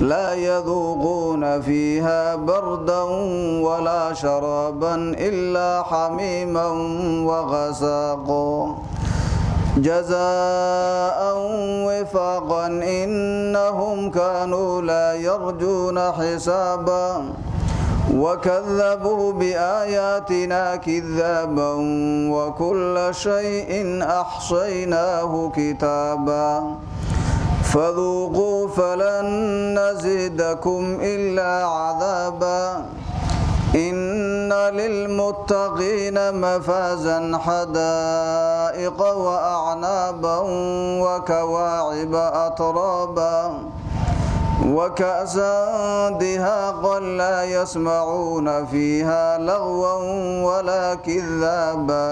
لا يذوقون فيها بردا ولا شرابا إلا حميما وغساقا جزاء وفاقا إنهم كانوا لا يرجون حسابا وكذبوا بآياتنا كذابا وكل شيء أحصيناه كتابا faduuquu falan nasidakum ilaa cadaaba ina lilmuttaqiina mafaasan xadaa'iqa waacnaaban wakawaaciba atraaba وكأسا دهاقا لا يسمعون فيها لغوا ولا كذابا.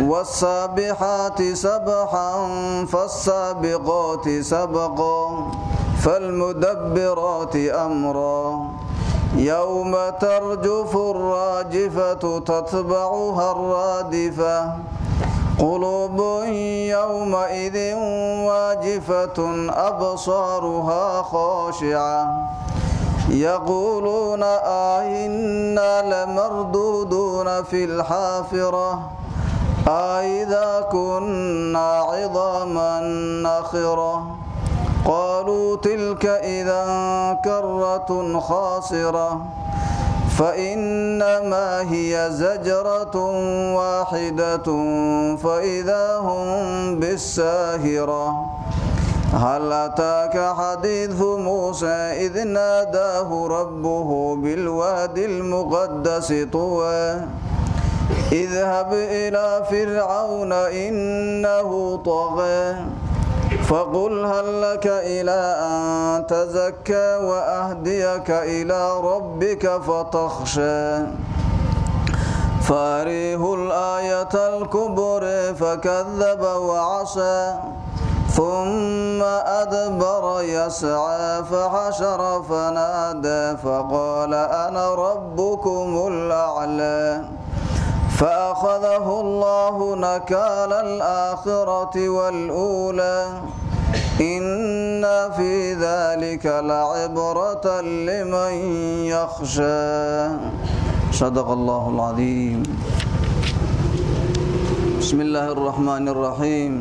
والسابحات سبحا فالسابقات سبقا فالمدبرات أمرا يوم ترجف الراجفة تتبعها الرادفة قلوب يومئذ واجفة أبصارها خاشعة يقولون آئنا لمردودون في الحافرة أإذا كنا عظاما نخرة قالوا تلك إذا كرة خاسرة فإنما هي زجرة واحدة فإذا هم بالساهرة هل أتاك حديث موسى إذ ناداه ربه بالوادي المقدس طوى اذهب إلى فرعون إنه طغى فقل هل لك إلى أن تزكى وأهديك إلى ربك فتخشى فاريه الآية الكبرى فكذب وعصى ثم أدبر يسعى فحشر فنادى فقال أنا ربكم الأعلى فأخذه الله نكال الآخرة والأولى إن في ذلك لعبرة لمن يخشى صدق الله العظيم بسم الله الرحمن الرحيم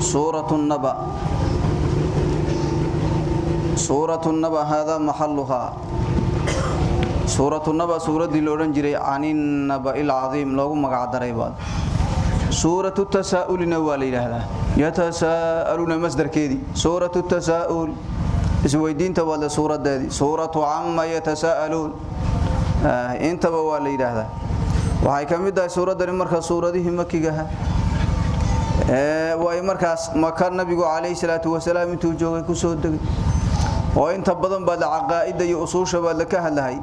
سورة النبأ سورة النبأ هذا محلها suuratu naba suuraddii la odhan jiray caninnaba'i alcadiim loogu magacdaray baad. Suuratu tasaa'ulina waa la yidhaahdaa. Yatasaa'aluuna masdarkeedii suuratu tasaa'ul. Isweydiinta waad le suuraddeedii suuratu camma yatasaa'aluun intaba waa la yidhaahdaa. Waxay ka mid tahay suuraddani marka suuradihii makigaha way markaas maka nabigu calayhi salaatu wasalaam intuu joogay ku soo degay. Oo inta badan baad la caqaa'ida iyo la ka hadlahay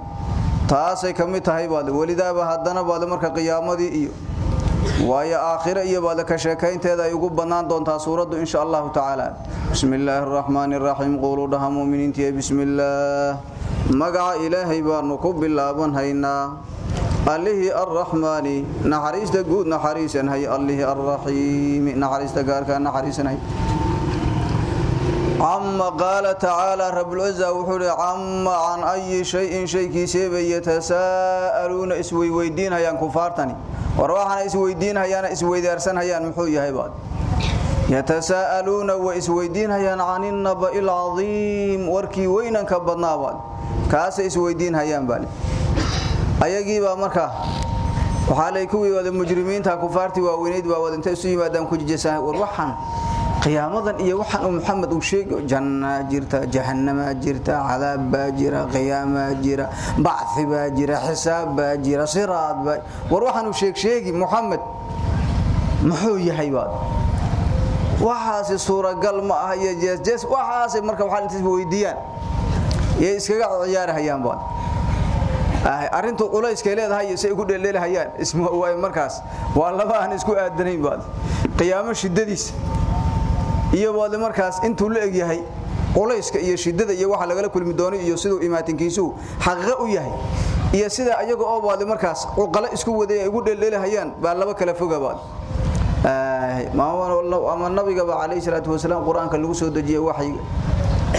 taasay ka mid tahay baad welidaaba haddana baad marka qiyaamadii iyo waayo aakhire iyo baad ka sheekaynteeda ay ugu bannaan doontaa suuraddu insha allahu tacaala. Bismi illaahi araxmaani araxiim quuluu dhaha muuminiintiiya bismillaah magaca ilaahay baanu ku bilaaban haynaa. Allihii arraxmaani naxariista guud naxariisanhay allihii arraxiimi naxariista gaarkaa naxariisanhay cama qaala tacaala rabulciza wuxuu hi cama can ayi shayin shaykiiseebay yatasaa'aluuna isweyweydiinhayaan kufaartani. War waxaana isweydiinhayaana isweydaarsanhayaan muxuu yahay baad. Yatasaa'aluuna way isweydiinhayaan can innaba'i alcadiim warkii weynanka badnaa baad. Kaasay isweydiinhayaan baale ayagiibaa markaa waxaa lay kuwii wada mujrimiinta kufaartii waaweyneyd baa wada intay isu yimaadaan ku jijasaa war waxaan qiyaamadan iyo waxaan uu maxamed uu sheego janna jirta jahannama jirta cadaab baa jira qiyaamaa jira bacthi baa jira xisaab baa jira siraad baa war waxaan uu sheeg sheegi maxamed muxuu yahay baad? Waxaasi suuragal ma ah iyo jeesjees waxaasay marka waxaa intays weydiiyaan. Iyay iskaga ciyaarahayaan baad? Arrintu culayskay leedahay iyo say ugu dheeldheelahayaan isma waay markaas waa laba aan isku aadanayn baad. Qiyaamo shiddadiisa iyo baadle markaas intuu la eg yahay culayska iyo shiddada iyo waxa lagala kulmi doono iyo siduu imaatinkiisuhu xaqiiqo u yahay. Iyo sida ayaga oo baadle markaas cuqalo isku waday ay ugu dheeldheelahayaan baa laba kala foga baad ama nabigaba calayhi salaatu wasalaam qur'aanka lagu soo dejiyay waxyiga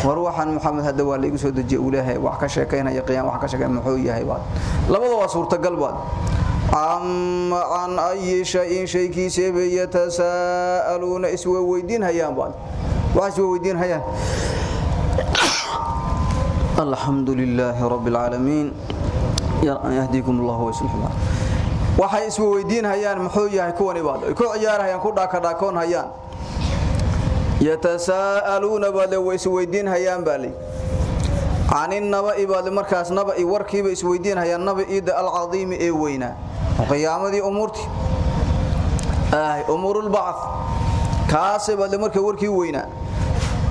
war waxaan maxamed hadda waa laygu soo dejiye uu leeyahay wax ka sheekaynaya qiyam wax ka sheekayn muxuu yahay baad labada waa suurtagal baad amma can ayi shayin shaykiiseebay yatasaa'aluuna iswa weydiin hayaan baad wax iswa weydiin hayaan. Alxamdu lilaahi rabbi alcaalamiin yahdiikum allahu waslix waxay iswa weydiin hayaan muxuu yahay kuwani baad ku ciyaarhayaan ku dhaakadhaakoon hayaan yatasaa'aluuna baadle way isweydiin hayaan baale canin naba'i baadle markaas naba'i warkiiba isweydiin hayaan naba'iida alcadiimi ee weynaa qiyaamadii umuurtii umuurulbacd kaasay baadle marka warkii weynaa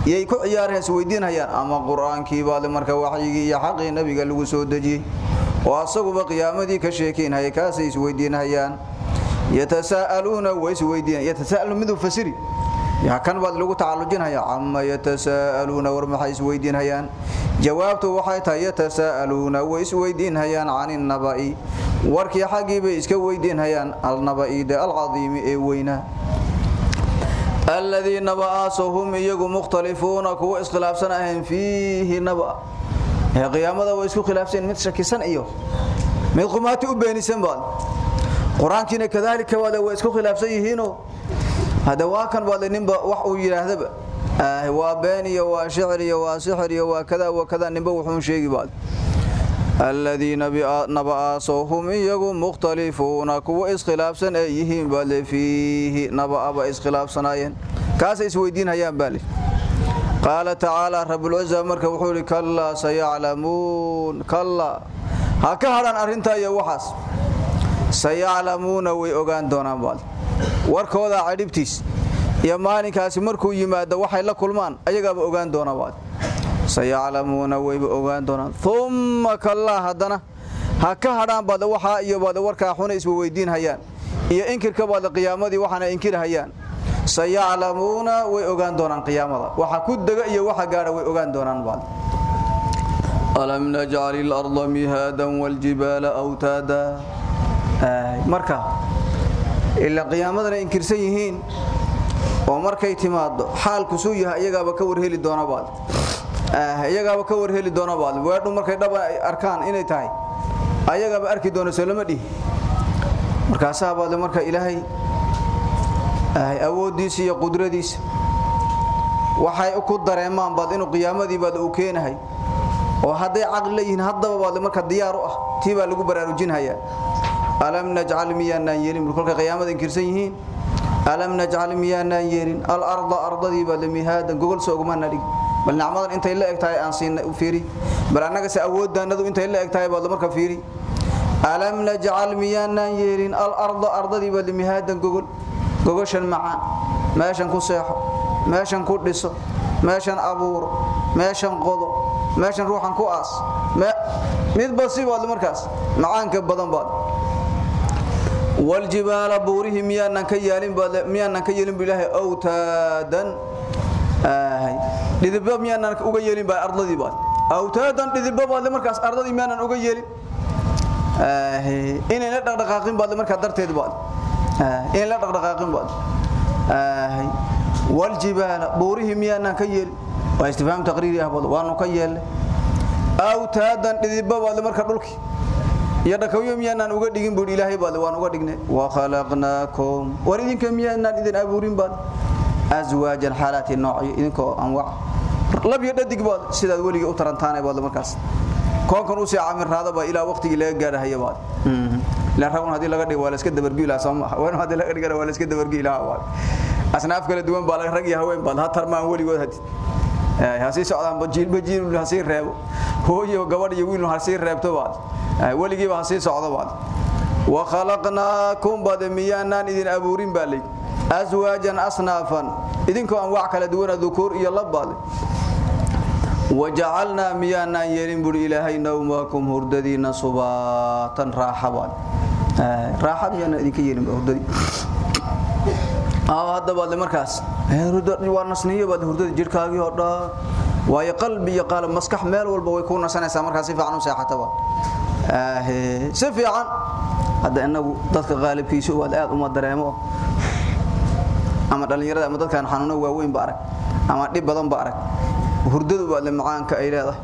yay ku ciyaarayaan isweydiin hayaan ama qur'aankii baadle marka waxyigii iyo xaqii nabiga lagu soo dejiyey oo asaguba qiyaamadii ka sheekaynhaya kaasay isweydiin hayaan yatasaa'aluuna way isweydiin yatasaa'alu miduu fasiri kan baad lagu tacalujinhaya cama yatasaa'aluuna war maxay isweydiinhayaan jawaabtu waxay tahay yatasaa'aluuna way isweydiinhayaan can innaba'i warkii xaggii bay iska weydiinhayaan alnaba'iide alcadiimi ee weynaa alladii naba'aasoo iyagu mukhtalifuuna kuwa iskhilaafsan ahayn fiihi naba. Ee qiyaamada way isku khilaafsan mid shakisan iyo mid qumaati u beenisan baad. Qur'aankiina kadaalika waada way isku khilaafsan yihiinoo hada waa kan baadle ninba wax uu yidhaahdaba waa been iyo waa shicir iyo waa sixir iyo waa kada wa kada ninba wuxuun sheegi baad. Aladiina naba'aasoo hum iyagu mukhtalifuuna kuwa iskhilaafsan ay yihiin baale fiihi nabaaba iskhilaafsanaayeen. Kaasay isweydiinhayaan baale qaala tacaala rabulciza marka wuxuu yidhi kallaa sayaclamuun kallaa ha ka hadhan arrintaa iyo waxaas. Sayaclamuuna way ogaan doonaan baale warkoodaa cadhibtiis iyo maalinkaasi markuu yimaado waxay la kulmaan ayagaaba ogaan baale sayaclamuuna wayba ogaan doonaan. Umma kallaa haddana ha ka hadhaan baadle waxaa iyo baadle warkaa xuna iswa weydiinhayaan iyo inkirka baadle qiyaamadii waxaana inkirhayaan sayaclamuuna way ogaan doonaan qiyaamada. Waxa ku dega iyo waxa gaadha way ogaan doonaan baadle alam najcal ilarda mihaadan waaljibaala awtaada. Marka ilaa qiyaamadana inkirsan yihiin oo markay timaado xaalku suu yahay iyagaaba ka warheli doona baadle iyagaaba ka warheli doona baad. Weedhu markay dhaba arkaan inay tahay ayagaaba arki doona soo lama dhihi. Markaasaa baadle marka ilaahay awooddiisa iyo qudradiisa. Waxay ku dareemaan baad inuu qiyaamadii baad uu keenahay. Oo hadday caqli leeyihiin haddaba baadle marka diyaar u ah. Tii lagu baraarujinhayaa alam najcal miyaanaan yeelin kolkay qiyaamada inkirsan yihiin alam najcal miyaanaan yeelin alarda ardadii baadle mihaadan gogol soogmaana dhig bal nicmadan intay la eg tahay aan siin fiiri. Bal annagase awooddaannadu intay la eg tahay baad marka fiiri. Alam najcal miyaanaan yeelin alarda ardadii baad mihaadan gogol gogoshan macaan meeshan ku seexo meeshan ku dhiso meeshan abuuro meeshan qodo meeshan ruuxan ku aas. Midba si baad markaas macaanka badan baad waljibaala buurihi miyaanan ka yeelin bilaahi awtaadan dhidibba miyaanan uga yeelin baa ardadii baad awtaadan dhidibba baad markaas ardadii miyaanan uga yeelin inay la dhaqdhaqaaqin baad markaa darteed baad inay la dhaqdhaqaaqin baad waljibaala buurihi miyaanan ka yeelin waa istifhaam taqriiri ah baad waanu ka yeelnay awtaadan dhidibba baad marka dhulki iyo dhakawyo miyaanan uga dhigin buu ilaahay baad waan uga dhignay wa khalaqnaakum war idinka miyaanan idin abuurin baad aswaajan xaalaati noocyo idinkoo anwac lab iyo dhadig baad sidaad weligii u tarantaanay baad markaas koonkan u sii camirraada baa ilaa waqtigii laga gaadhahaya baad ilaa ragun haddii laga dhigo waa la iska dabargi lahaa soo maaha wan haddii laga dhigana waa la iska dabargi lahaa baad asnaaf kala duwan baa rag iyo haween baad ha tarmaan weligood hadi. Hasii socdaan bajiilba jiil hasii reebo hooyo gabadh iyo wiil hasii reebto baad weligiiba hasii socdo baad. Wa khalaqnaakum miyaanaan idin abuurin baa aswaajan asnaafan. Idinkoo anwaac kala duwana dukuur iyo labbaad wajacalnaa miyaanaan yeelin buhi ilaahay nawmakum hurdadiina subaatan raaxa baad. Raaxa miyaanaan idinka yeelin hurdadii. Hadda baadle markaas. Waa nasniyo baad hurdada jidhkaagii oo dhan. Waayo qalbi iyo qaalab maskax meel walba way kuu nasanaysaa markaa si fiican u seexataba si fiican. Hadda inagu dadka qaalibkiisu waad aad uma dareemo. Ama dhallinyarada ama dadkaan xanuuno waaweyn ba arag. Ama dhib badan ba arag. Hurdadu baadle macaanka ay leedahay.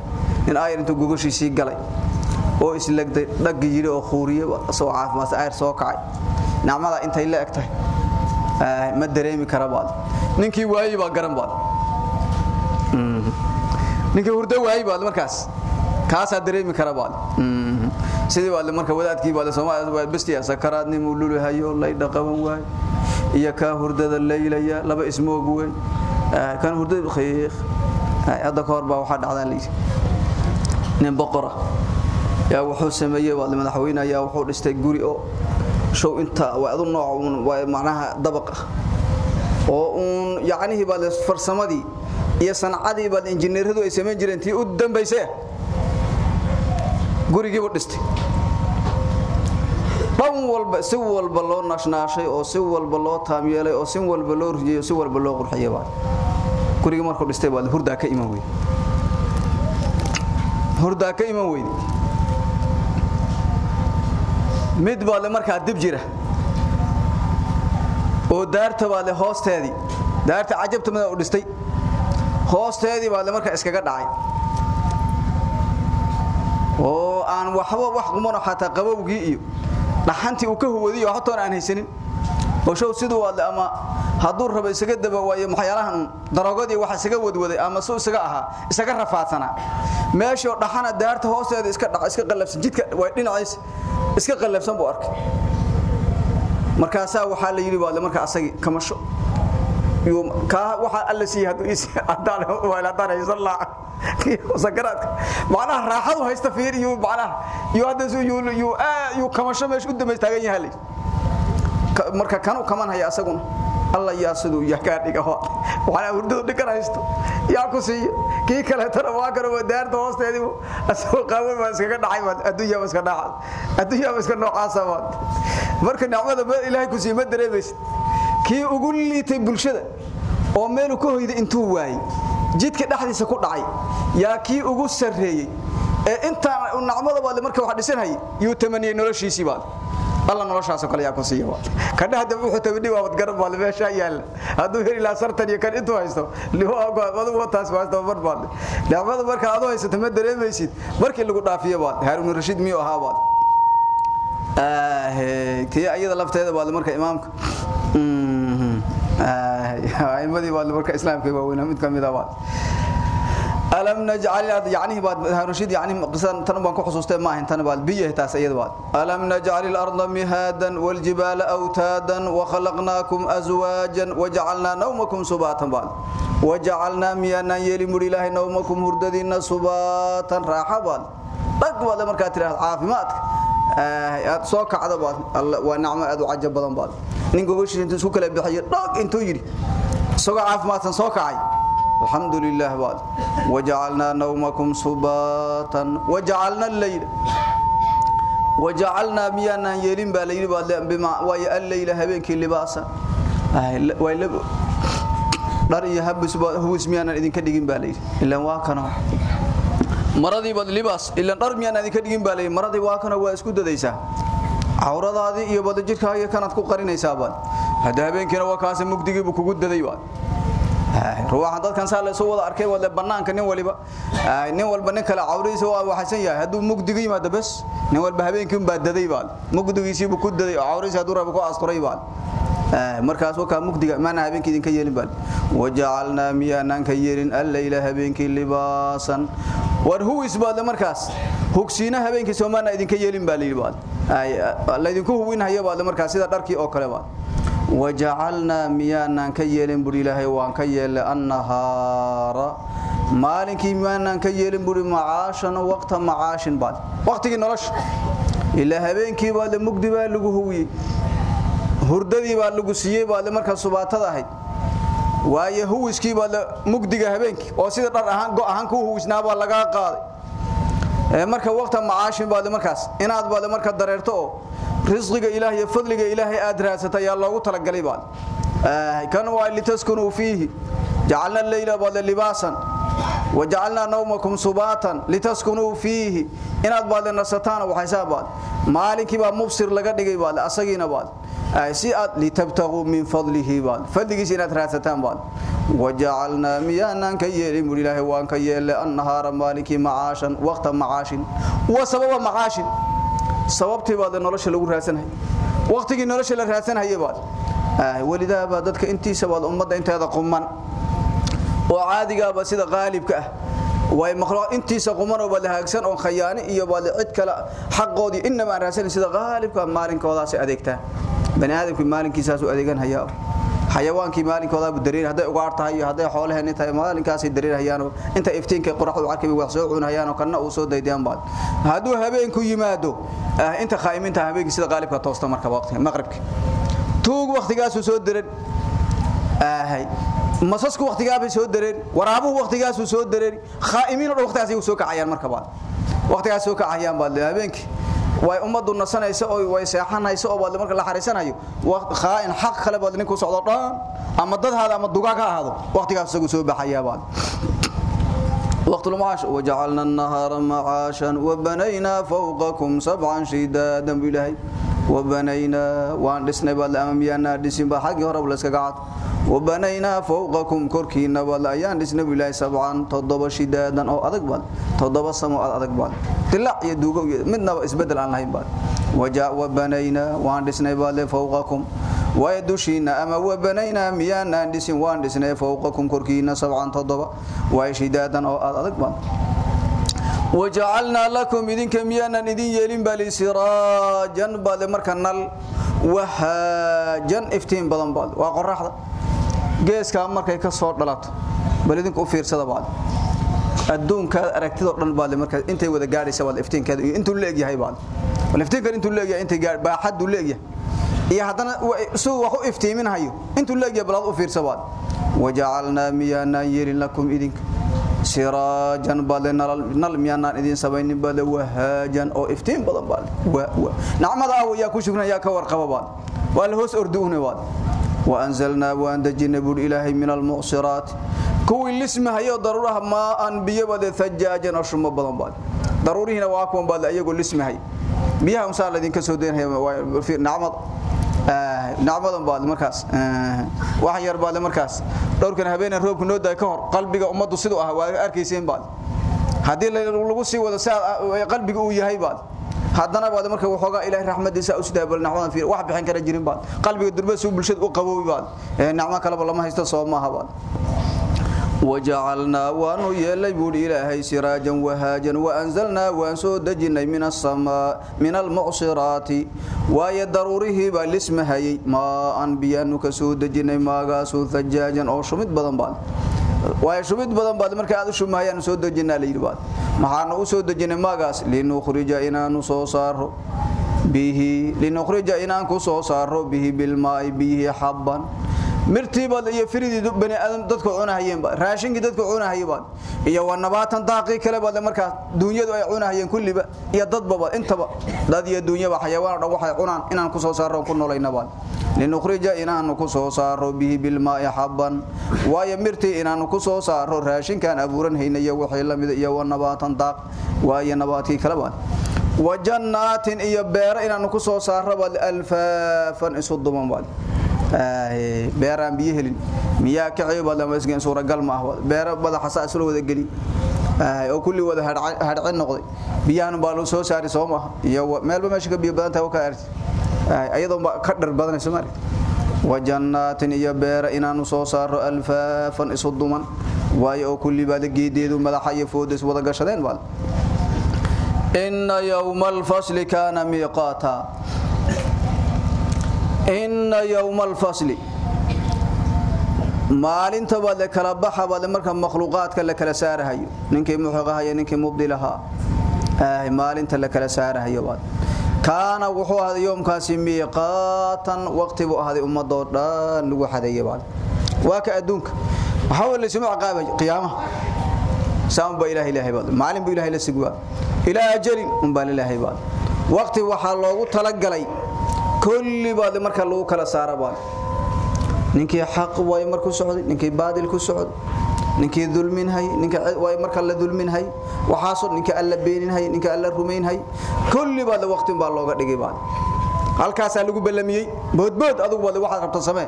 In ayar intuu gogoshiisii galay oo islegday dhaggi yidhi oo khuuriye soo caafimaadsa ayar soo kacay. Nacmada intay la eg tahay ma dareemi kara baad. Ninkii waayey baa garan baad. Ninkii hurdo waayey baad markaas kaasaa dareemi kara baad sidii baad marka wadaadkii baad Soomaaliya waa bestiya sakaraadnimu lulahayo laydha qaban waay iyo ka hurdada leylaya laba ismoog weyn. Kan hurdada khiiq hadda ka hor baa waxa dhacdaan leeyay nin boqora. Yaa wuxuu sameeyay baad madaxweynaha yaa wuxuu dhistay guri oo show inta waa adu nooc waa macnaha dabaq oo uun yacnihii baad farsamadii iyo sancadii baad injineeradu ay samayn jireen tii u dambaysay gurigiibu dhistay. Dhan walba si walba loo nashnaashay oo si walba loo taamyeelay oo si walba loo rujiyey oo si walba loo qurxiyey baad gurigii markuu dhistay baad hurdaa ka iman weyday hurdaa ka iman weyday mid baad le markaa dib jira. Oo daarta baad le hoosteedii daarta cajabta mada u dhistay hoosteedii baad le markaa iskaga dhacay oo aan waxba wax qumano xataa qabowgii iyo dhaxantii uu ka huwadiyo waxtoon aan haysanin. Oo show siduu waad le ama hadduu rabo isaga daba waayo maxyaalahan daroogadii waxa isaga wadwaday ama soo isaga ahaa isaga rafaadsana. Meeshoo dhaxana daarta hoosteeda iska dhac iska qalabsan jidka way dhinaciis iska qalabsan buu arkay. Markaasaa waxaa la yidhi waa marka asagii kamasho la sakaraadka macnaha raaxadu haysta kamasho meesh u damay taagan yahay marka kanu kaman haya asaguna alla yaa siduu yaa ka dhiga ho waxana hurdadu dhigan haysto. Yaa ku siiyo kii kale tara waa karo wadaarta hoosteedii asoo qaabo ma iskaga dhacay baad adduunya ma iska dhacay. Adduunya ma iska noocaasa baad marka nicmada ilaahay ku siiyay ma dareemaysid kii ugu liitay bulshada oo meel ku hoyday intuu waayay jidka dhaxdiisa ku dhacay. Yaa kii ugu sareeyay ee intaan nacmada baad marka wax dhisanay yuu tamaniyay noloshiisii baad. Alla noloshaas kale yaa ku siiyo kadha hadda wuxuu tabadhi waa wad garab baad meesha yaal. Haduu heli la sartan iyo kan intuu haysto liwa wadu wataas waa tabar baad nacmada marka aad haysato ma dareemaysid. Markii lagu dhaafiyo baad Harun Rashid miyo ahaa baad? Ah tii ayada lafteeda baad marka imaamka aymadii baad marka islaamka waa weyn mid ka mid ah alam naj'al yani baad harashid yani qisan tan baan ku xasuustay ma ahan tan baad biyaha taas ayada baad. Alam naj'al al-ardha mihadan wal jibala awtadan wa khalaqnakum azwajan wa ja'alna nawmakum subatan baad. Wa ja'alna miyana yeli murilahi nawmakum hurdadina subatan raaxa baad. Dhag marka tiraahdo caafimaadka aad soo kacda baad waa nacmo aad u cajab badan baad nin goboshiisa intuu isku kala bixiyo dhog intuu yiri isagoo caafimaadsan soo kacay الحمد لله بعد وجعلنا نومكم سباتا وجعلنا الليل وجعلنا ميانا يلين بالليل بعد بما وي الليل هبنك لباسا وي لب دار يهبس هو اسميانا اذن كدغين بالليل الا واكنا waa kana maradii bad libaas ila dhar miyana idin ka dhigin baalay maradii waa kana waa isku dadaysaa awradaadii iyo bad jirkaaga kanaad ku qarinaysaa baad hada habeenkina waa kaas mugdigii buu kugu daday baad ruuxa dadkan saa la soo wada arkay wada banaanka nin waliba. Nin walba nin kale cawriisa waa waxsan yahay haduu mugdiga yimaado bas nin walba habeenkii baa daday baad mugdigiisii buu ku daday cawriisa haduu rabo ku asturay baad markaas waa ka mugdiga maana habeenkii idin ka yeelin baad waja'alna miyanan ka yeelin al-layla habeenkii libaasan war huwis baad markaas hugsiina habeenkii Soomaaliya idin ka yeelin baa leeyahay baad la idinku huwin hayo baad markaas sida dharkii oo kale baad وجعلنا ميانا كيلن بر إلهي وان كيل النهار مالكي ميانا كيلن بر معاشا وقت معاش بعد وقت نرش إلا هبينكي بعد مقدبا لغو هوي هرددي بعد لغو سيي بعد مركا سباtada ahayd waaye huwiskii baad mugdiga habeenkii oo sida dhar ahaan go ahaan ku huwisnaa baa laga qaaday ee marka waqta macaashin baad markaas inaad baad marka dareerto oo رزقك إلهي فضلك إلهي أدراسة يا الله تلقى بعد آه كانوا لتسكنوا فيه جعلنا الليل بعد لباسا وجعلنا نومكم سباتا لتسكنوا فيه إن بعد النستان وحسابات مالك با مبصر لقد دغي بعد اسغينا بعد آه سيئات لتبتغوا من فضله بعد فضلك سينا تراستان بعد وجعلنا ميانا كيل من الله وان كيل النهار مالك معاشا وقت معاش وسبب معاش sababtii baad nolosha lagu raasanahay waqtigii nolosha la raasanahay baad ah walidaaba dadka intiisa baad ummadda inteeda quman oo caadiga ba sida qaalibka ah way makhluuq intiisa quman oo baad haagsan oo khayaani iyo baad cid kale xaqoodii inama raasan sida qaalibka maalinkoodaas adeegta bani maalinkiisaas u adeegan hayaa xayawaankii maalinkooda buu dareer haday ugaar tahay iyo haday xoolaheena tahay maalinkaas ay dareerayaan inta iftiinka qoraxdu arkay wax soo cunayaan kana uu soo daydiyaan baad. Haduu habeenku yimaado inta qaaiminta habeenkii sida qaalibka toosta marka waqtiga maqribka. Tuug waqtigaas soo dareer ahay masasku waqtigaa bay soo dareer waraabuhu waqtigaas soo dareer qaaimin oo waqtigaas ay soo kacayaan marka baad. Waqtigaas soo kacayaan baad habeenkii way ummadu nasanaysa oo way seexanaysa oo baad marka la xariisanayo? Khaain xaq kale baad ninku socdo dhaan ama dadhaada ama dugaa ka ahaado waqtigaas isagu soo baxayaa baad. وقت المعاش وجعلنا النهار معاشا وبنينا فوقكم سبعا شدادا بالهي بالله وبنينا وان دسنا بال اماميانا دسين با حق هرب لسكعات وبنينا فوقكم كركينا بال ايان دسنا بالله سبعا تضب شدادا او ادق بال تضب سمو ادق بال طلع يدوغو مدنا اسبدل ان لهين بال وجاء وبنينا وان دسنا بال فوقكم way dushiina ama wabanaynaa miyaanaan dhisin waan dhisnay fowqakum korkiina sabcan toddoba way shidaadan oo aad adag baan wajacalnaa lakum idinka miyaanan idin yeelin bali siraajan baad marka nal wahaajan iftiin badan baad waa qoraxda geeskaa markay ka soo dhalato bal idinku u fiirsada baad adduunka aragtida dhan baad marka intay wada gaadhaysa baad iftiinkeeda iyo intuu leeg yahay baad wal iftiinkan intuu leeg yahay intay gaar baaxadu leeg yahay. Iyo hadana suu wax u iftiiminayo intuu leeg yahay bal u fiirsa baad wajacalnaa miyaanan yeelin lakum idinka siraajan baad nal miyaanan idin samaynin baad wahaajan oo iftiin badan baad nacmada ah yaa ku shukranaya ka warqaba baad waa la hoos orduuna baad وأنزلنا وأندجنا بود إلهي من المعصرات كوي الاسم هيو ضرورها ما أن بيبد ثجاجا أشرم بدن بعد ضروري هنا واكم بعد أيقول الاسم هي بيها مسال الذين كسودين هي في نعمة آه نعمة بعد مركز آه واحد يربى مركز دور كان هبين الروب كنود كهر قلبك أمضوا صدوا أركيسين بعد هذه اللي لو سي ولا قلبك وياهي بعد haddana baad marka waxoogaa ilaahay raxmadiisa u sidaa bal nacmadan fiir wax bixin kara jirin baad qalbiga durba soo bulshada u qaboobi baad ee nacmo kale lama haysto soo maaha baad وجعلنا وانو يلي بود إلهي سراجا وهاجا وأنزلنا وانسو دجنا من السماء من المعصرات ويا ضروره بالاسم هي ما أنبياء نكسو دجنا ما غاسو ثجاجا أو شمت بدن بعد way shubid badan baad marka aad u shumayaan soo dajinaa leeybaad maxaana u soo dajinay magaas linukhrija inaanu soo saaro bihi linukhrija inaan ku soo saaro bihi bil maa'i bihi habban mirtiibad iyo firidii bani aadam dadku cunahayeen ba raashinki dadku cunahayeen iyo wanabaatan daaqi kale baad marka duunyadu ay cunahayeen kulliba iyo dadba intaba dad iyo duunyaba xayawaan dhan waxay cunaan inaan ku soo saaro ku noolayna baad. Linukhrija inaanu ku soo saaro bihi bil maa'i habban waayo mirtii inaanu ku soo saaro raashinkan abuuran haynayo wixii la iyo wanabaatan daaq waayo nabaadkii kale baad. Wajannaatin iyo beero inaanu ku soo saaro baad alfaafan isu duman beeraan biyo helin. Miyaa ka ciiba lama isgeen suuragal ma ah. Beero madaxa isla wada geli oo kulli wada hadhcin noqday. Biyahan baa loo soo saari soo iyo meelba meesha ka biyo badan tahay ka arti ayadoo ka dhar badanayso maaragt wajannaatin iyo beera inaanu soo saaro alfaafan isu duman. Oo kulli baad geedeedu madaxa iyo foodas wada gashadeen baad inna yawma alfasli kana miiqaata inna yawma alfasli maalinta baad la kala baxa baad marka makhluuqaadka la kala saarahayo ninkii muxiqahayo ninkii mubdilaha ah maalinta la kala saarahayo baad kaana wuxuu ahaday yoomkaasi miiqaatan waqti buu ahaday ummadoo dhan lagu xadeeyay baad waa ka adduunka waxa wala ismu aqaabay qiyaamaha saan ba ilaahay ilaahay baad maalin buu ilaahay la sugwa ilaa ajalin um baa ilaahay baad waqti waxa loogu talagalay kulli baad marka lagu kala saara baad. Ninkii xaq way markuu socday ninkii baadil ku socday ninkii dulmin hay ninka way marka la dulmin hay waxaasoo ninka alla beenin hay ninka alla rumayn hay kulli baad waqti baa looga dhigay baad. Halkaas lagu balamiyay boodbood adigu baad waxaad rabto samee.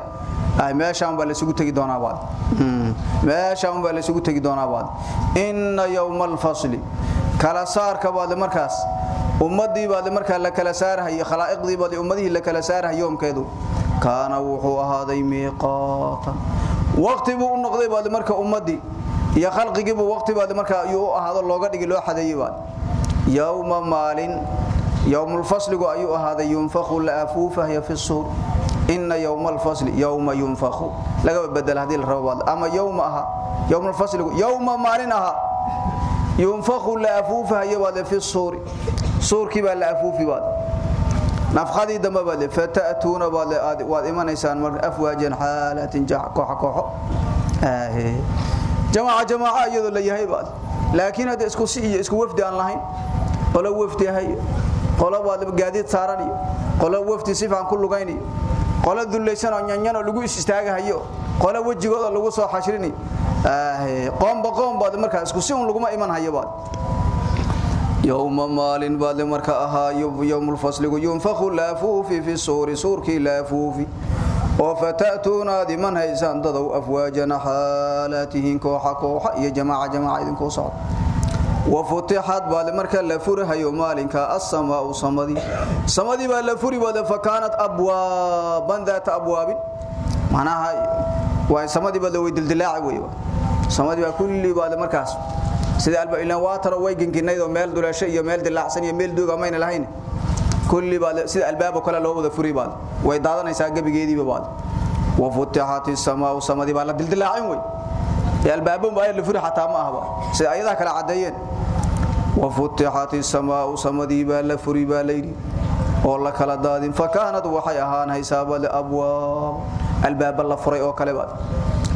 Ay meeshaan baa la isugu tagi doonaa baad. Meeshaan baa la isugu tagi doonaa baad. Inna yawmal fasli. Kala saarka baad markaas ummadii baad markaa la kala saarahay khalaa'iqdii baad ummadii la kala saarahay yoomkeedu. Kaana wuxuu ahaaday miiqaatan. Waqti buu u noqday baad markaa ummadii iyo khalqigii buu waqti baad markaa ayuu ahaado looga dhigi loo xadeeyay baad yawma maalin yawmul fasligu ayuu ahaaday yunfakhu la afuufa ya fi suur. Inna yawmal fasli yawma yunfakhu. Laga bedel haddii la rabo ama yawma aha yawmul fasligu yawma maalin aha. Yunfakhu la afuufa ya baad fi suur suurkii baa la afuufi baad. Nafqadii dambe baad fatatuuna baad waad imanaysaan mar afwaajan xaalatin kooxa kooxo. Jamaaca jamaaca iyadoo la yahay baad. Laakiin hadda isku si iyo isku wafdi aan lahayn qolo wafdi hay qolo baad gaadiid saaran iyo qolo wafdi si fiican ku lugayni qolo dulaysan oo nyanyan oo lagu istaagahayo qolo wajigooda lagu soo xashrini qoomba qoom baad markaa isku si un laguma iman hayo baad يوم مال بعد مركا اها يوم الفصل ينفخ لافوف في الصور صورك لافوف وفتاتون دمن هيسان ددو افواجا حالاتهم كوحا كوحا يا جماعه جماعه idin ko socod وفتحت بعد مركا لفرها يومالك السماء سمدي سمدي بعد لفري بعد فكانت ابوابا ذات ابواب معناها واي سمدي بعد ويدلدلاع وي سمدي بعد كل بعد مركاس sida alba ilaa water way ginginay oo meel dulashay iyo meel dilaacsan iyo meel duuga mayna lahayn kulli baad sida albaab kale loo wada furi baad way daadanaysaa gabigeedii baad وفتحت السماء سمدي بعد دلدلاعين way albaabo ma la furi xataa ma ahba sida ayadaha kala cadeeyeen وفتحت السماء سمدي بال فري باليد oo la kala daadin fakaanad waxay ahaan haysaaba abwaab albaab la furay oo kale baad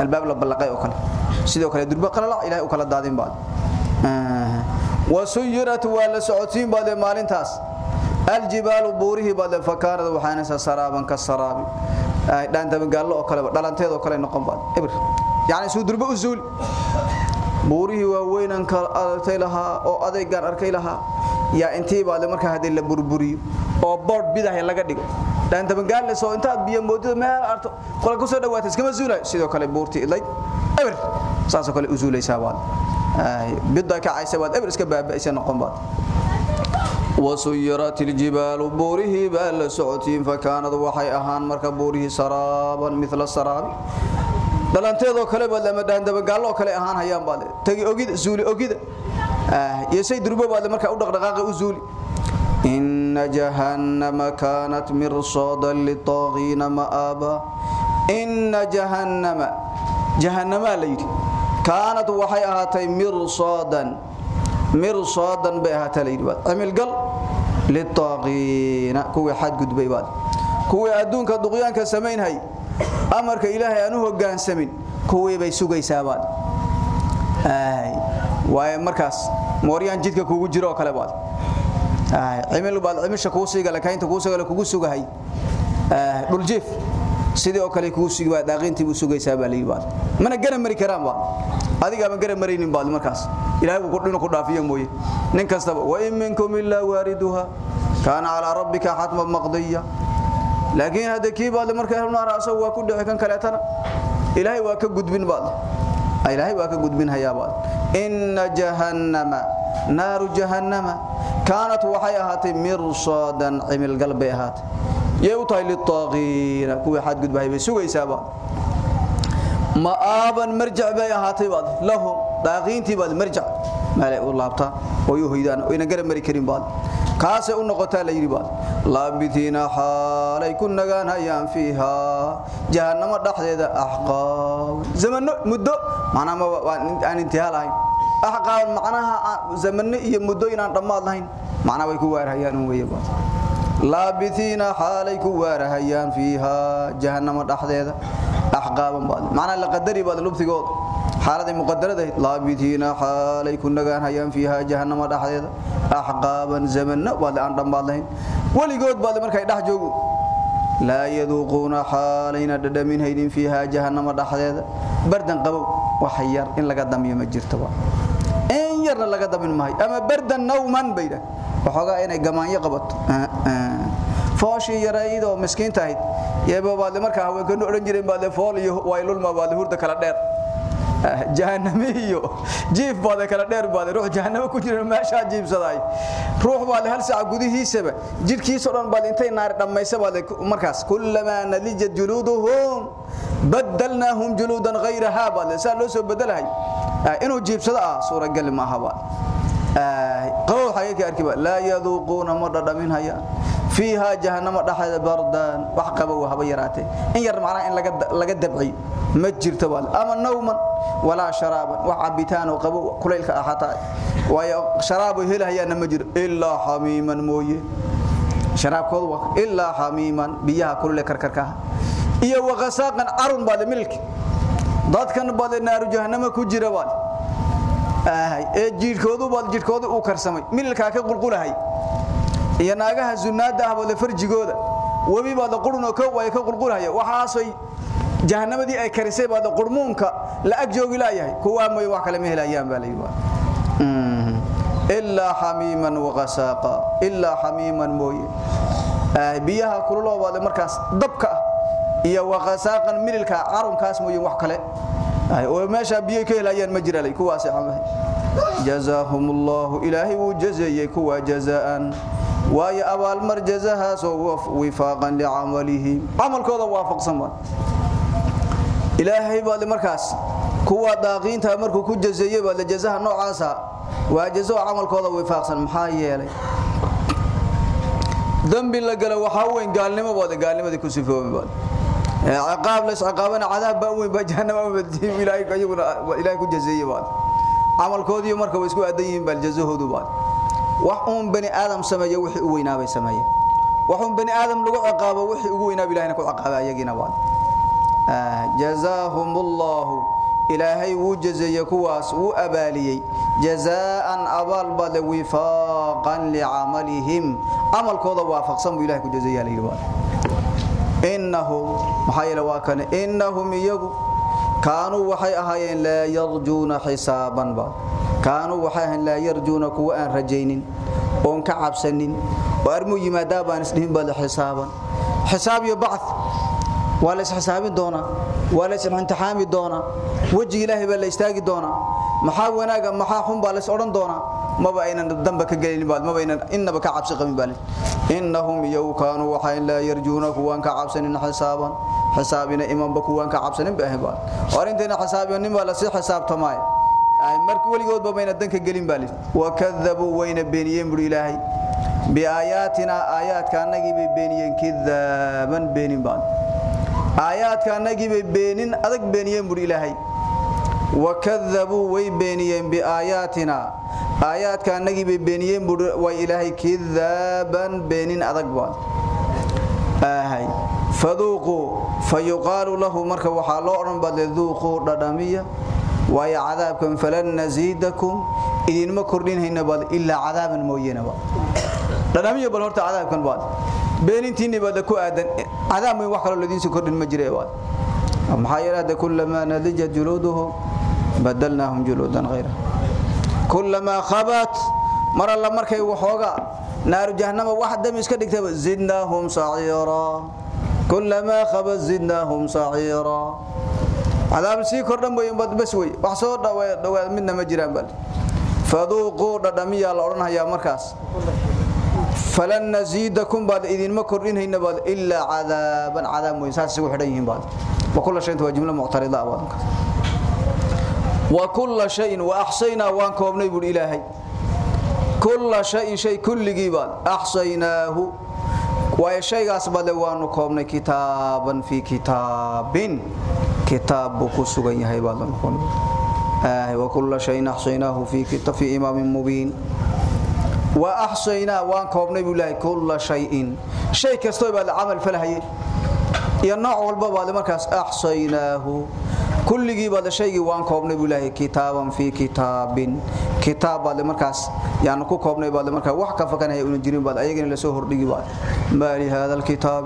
albaab la balaqay oo kale sidoo kale durba qalala ilaahay u kala daadin baad wasuyirat wala socotiin baad maalintaas. Aljibaalu buurihi baad fakaanad waxaana saraaban ka saraabi. Ay dhaanta gallo oo kale dhalanteed oo kale noqon baad. Ibr yaani suu durba usul buurihi waa weynan ka artay lahaa oo adeegan arkay lahaa. Yaa intii baad markaa haddii la burburiyo oo board bidahay laga dhigo. Dhaanta magaal soo intaad biyo moodada meel arto qol ku soo dhawaatay iskama zuulay sidoo kale buurti ilay ibr saasoo kale usuulaysaa baad biday kacaysa waad eber iska baaba'aysa noqon baad. وسيرت الجبال بوره بال سعتين فكانت وحي اهان marka buurihi saraban mithla sarabi dalanteedo kale baad lama daandaba gaalo kale ahaan hayaan baad. Tagi ogida suuli ogida ah yeesay durbo baad marka u dhaqdhaqaaqay u suuli in jahannama kanat mirsadan litaghina maaba in jahannama jahannama la kanat waxay ahaatay mirsadan mirsadan bay ahaatay laydi baad amil gal litaghina kuwa xad gudbay baad kuwa adduunka duqyaanka sameynhay amarka ilaahay aanu hogaansamin kuwii bay sugaysaa baad ay waay markaas mooriyaan jidka kugu jiro kale baad ay cimil baad cimisha kuu siiga la kaynta kuu siiga kugu sugahay. Ay dhul jiif sidii oo kale kugu sugi baad daaqintii buu sugaysaa baa leeyahay baad. Mana garan mari karaan baad. Adiga ma garan maraynin baad markaas. Ilaahay uu dhino ku dhaafiyo mooye. Nin kastaba wa in minkum illa wariduha kana ala rabbika hatman maqdiya. Laakiin hada kii baad markaa helna raaso waa ku dhici kan kaleetana ilaahay waa ka gudbin baad. Ilaahay waa ka gudbin hayaa baad. Inna jahannama naaru jahannama kaanat waxay ahaatay mirsadan cimil galbay ahaatay yay u tahay litaaghiina kuwii xad gudbahay bay sugaysaa baad ma'aaban marjac bay ahaatay baad. Lahum daaqiintii baad marjac. Maalay u laabtaa oo u hoydaan oo ina garan mari karin baad. Kaasay u noqotaa la yiri baad. Laabitiina xaalay ku nagaan hayaan fiiha. Jahannamo dhaxdeeda ahqaab zamano muddo macnaha aan intihaa lahayn ahqaab macnaha zamano iyo muddo inaan dhammaad lahayn macnaha way ku waarhayaan un weeye baad laabitiina xaalay ku waarhayaan fiiha jahannamo dhaxdeeda ahqaaban baad. Macnaha la qadari baad lubtigood. Xaaladii muqadarada laabitiina xaalay ku nagaan hayaan fiiha jahannamo dhaxdeeda ahqaaban zamanna baad aan dhammaad lahayn. Waligood baad markay dhax joogo laa yaduuquuna xaalayna dhadhamin haydin fiiha jahannamo dhaxdeeda bardan qabow wax yar in laga damiyo ma jirto in yarna laga damin maayo ama bardan nawman bayda waxoogaa inay gamaanyo qabato. Fooshii yaraydoo miskiinta ahayd yeeba baad markaa haweenkanu odhan jireen baad fool iyo waylulma baad hurda kala dheer. Jahannami iyo jiif baad kala dheer baad ruux jahannamo ku jira meesha jiibsaday. Ruux baad hal saac gudihiisaba. Jidkiisa dhan baad intay naar dhamaysa baad markaas. Kullama nadijat juluduhum badalnahum juludan ghayraha baad saa loo soo bedelahay inuu jiibsado ah suuragal ma aha baad qaw xayka arkiba. La yaduquna madadamin haya. Fiiha jahannama dhaxda bardan. Wax qabow haba yaraatay in yar macna in laga dabciyo ma jirto baad ama nawman wala sharaban wax cabitaan oo qabow kuleylka ahata waayo sharaabo helahayana ma jiro. Illa hamiman mooye. Sharaabkoodu waa illa hamiman biyaha kulule karkarka iyo waqasaqan arun baad milki. Dadkan baad naaru jahannama ku jira baad ee jiirkoodu baad jiirkoodu uu karsamay. Milka ka qulqulahay. Iyo naagaha zunaada ah wada farjigooda. Wabi baad qurno ka way ka qulqulaya waxaasay jahannamadii ay karisay baad qurmuunka la ag joogi laayahay. Kuwa mooy wax kale ma helayaan baa leeyahay illa hamiman wa ghasaqa illa hamiman mooy biyaha kululoo baad markaas dabka iyo wa ghasaqan mililka arunkaas mooy wax kale ay oo meesha biyo ka helayaan ma jiraalay kuwaas xamahay jazaahumullahu ilaahay wuu jazeeyey kuwa jazaan. Waayo abaalmar jazahaasoo wifaaqan licamalihim camalkooda waafaqsan baa ilaahay baad markaas kuwa daaqiinta markuu ku jazeeyey baad jazaha noocaasa. Waa jazo camalkooda wifaaqsan maxaa yeelay? Dambi la gala waxaa weyn gaalnimo baad gaalnimadii ku sifoobay baad ciqaab la ciqaabana cadaab baa weyn baa jahannama ilaahay ayaguna ilaahay ku jazeeyey baad camalkoodii marka way isku aadan yihiin bal jazahoodu baad wax uun bani aadam sameeyo wixii u weynaabay sameeyeen wax uun bani aadam lagu ciqaabo wixii ugu weynaabay ilaahayna ku ciqaabay ayagina baad jazaahumullahu ilaahay wuu jazeeyey kuwaas wuu abaaliyey jazaa'an abaal bade wifaaqan licamalihim camalkooda waafaqsan buu ilahay ku jazeeyaa la yidhi baad innahum maxaa yeele waa kane innahum iyagu kaanuu waxay ahaayeen laa yarjuuna xisaaban baad kaanuu waxay ahayn laa yarjuuna kuwa aan rajaynin oon ka cabsanin oo armuu yimaadaa baan isdhihin baad xisaaban. Xisaab iyo bacd waa la isxisaabin doonaa waa la isintixaami doonaa weji ilaahay baa la istaagi doonaa. Maxaa wanaaga maxaa xun baa la is odhan doonaa? Maba aynan damba ka gelin baad maba aynan innaba ka cabsi qabin baad innahum iyagu kaanuu waxay laa yarjuuna kuwaan ka cabsanin xisaaban xisaabina imanba kuwaan ka cabsanin ba arrinteena xisaabiyanin baa la sii xisaabtamaay markii weligoodba mayna danka gelin baa lid wakadabuu wayna beeniyeen buri ilaahay biaayaatinaa aayaadka annagii bay beeniyeen kidaaban beenin baad aayaadka annagii bay beenin adag beeniyeen buri ilaahay wakadabuu way beeniyeen biaayaatinaa aayaadka annagii bay beeniyeen way ilaahay kidaaban beenin adag baad aahay. Faduuquu fayuqaalu lahu marka waxaa loo odhan baad dhadhamiya waayo cadaabkan falan nasiidakum idinma kordhinhayna baad ilaa cadaaban mooyeene baad dhadhamiya bal horta cadaabkan baad. Beenintiinni baad ku aadan cadaab weyn wax kaloo ladiinsi kordhin ma jire baad. Maxaa yeelahda kullamaa nadijat juluuduhum badalnaahum juluudan hayra kullamaa khabat mar alla markay waxoogaa naaru jahannama wax dami iska dhigtaba zidnaahum saciiraa kullamaa khabat zidnaahum saciiraa cadaab sii kordhan way bas way wax soo dhawaad midna ma jiraan bal. faduuquu dhadhamiyaa la odhanayaa markaas. falan nasiidakum baad idinma kordhinhayna baad ilaa cadaaban cadaab weyn saas xidhan yihiin baad wa shayin waa jumla muctarida baad wa kulla shayin wa axsaynaa waan koobnay buuri ilaahay. Kulla shayin shay kulligii baad axsaynaahu waayo shaygaas baad waanu koobnay kitaaban fii kitaabin. Kitaab buu ku sugan yahay baad noqon wa kulla shayin axsaynaahu fii fii imaamin mubiin. Wa axsaynaa waan koobnay buu ilaahay kulla shayin. Shay kastoo baad camal falahaye iyo nooc walba baad markaas axsaynaahu kulligii baad shaygii waan koobnay buu ilaahay kitaaban fii kitaabin kitaab baad markaas yaanu ku koobnay baad markaa wax ka fakanaya una jirin baad ayagana la soo hordhigi baad ma li hada alkitab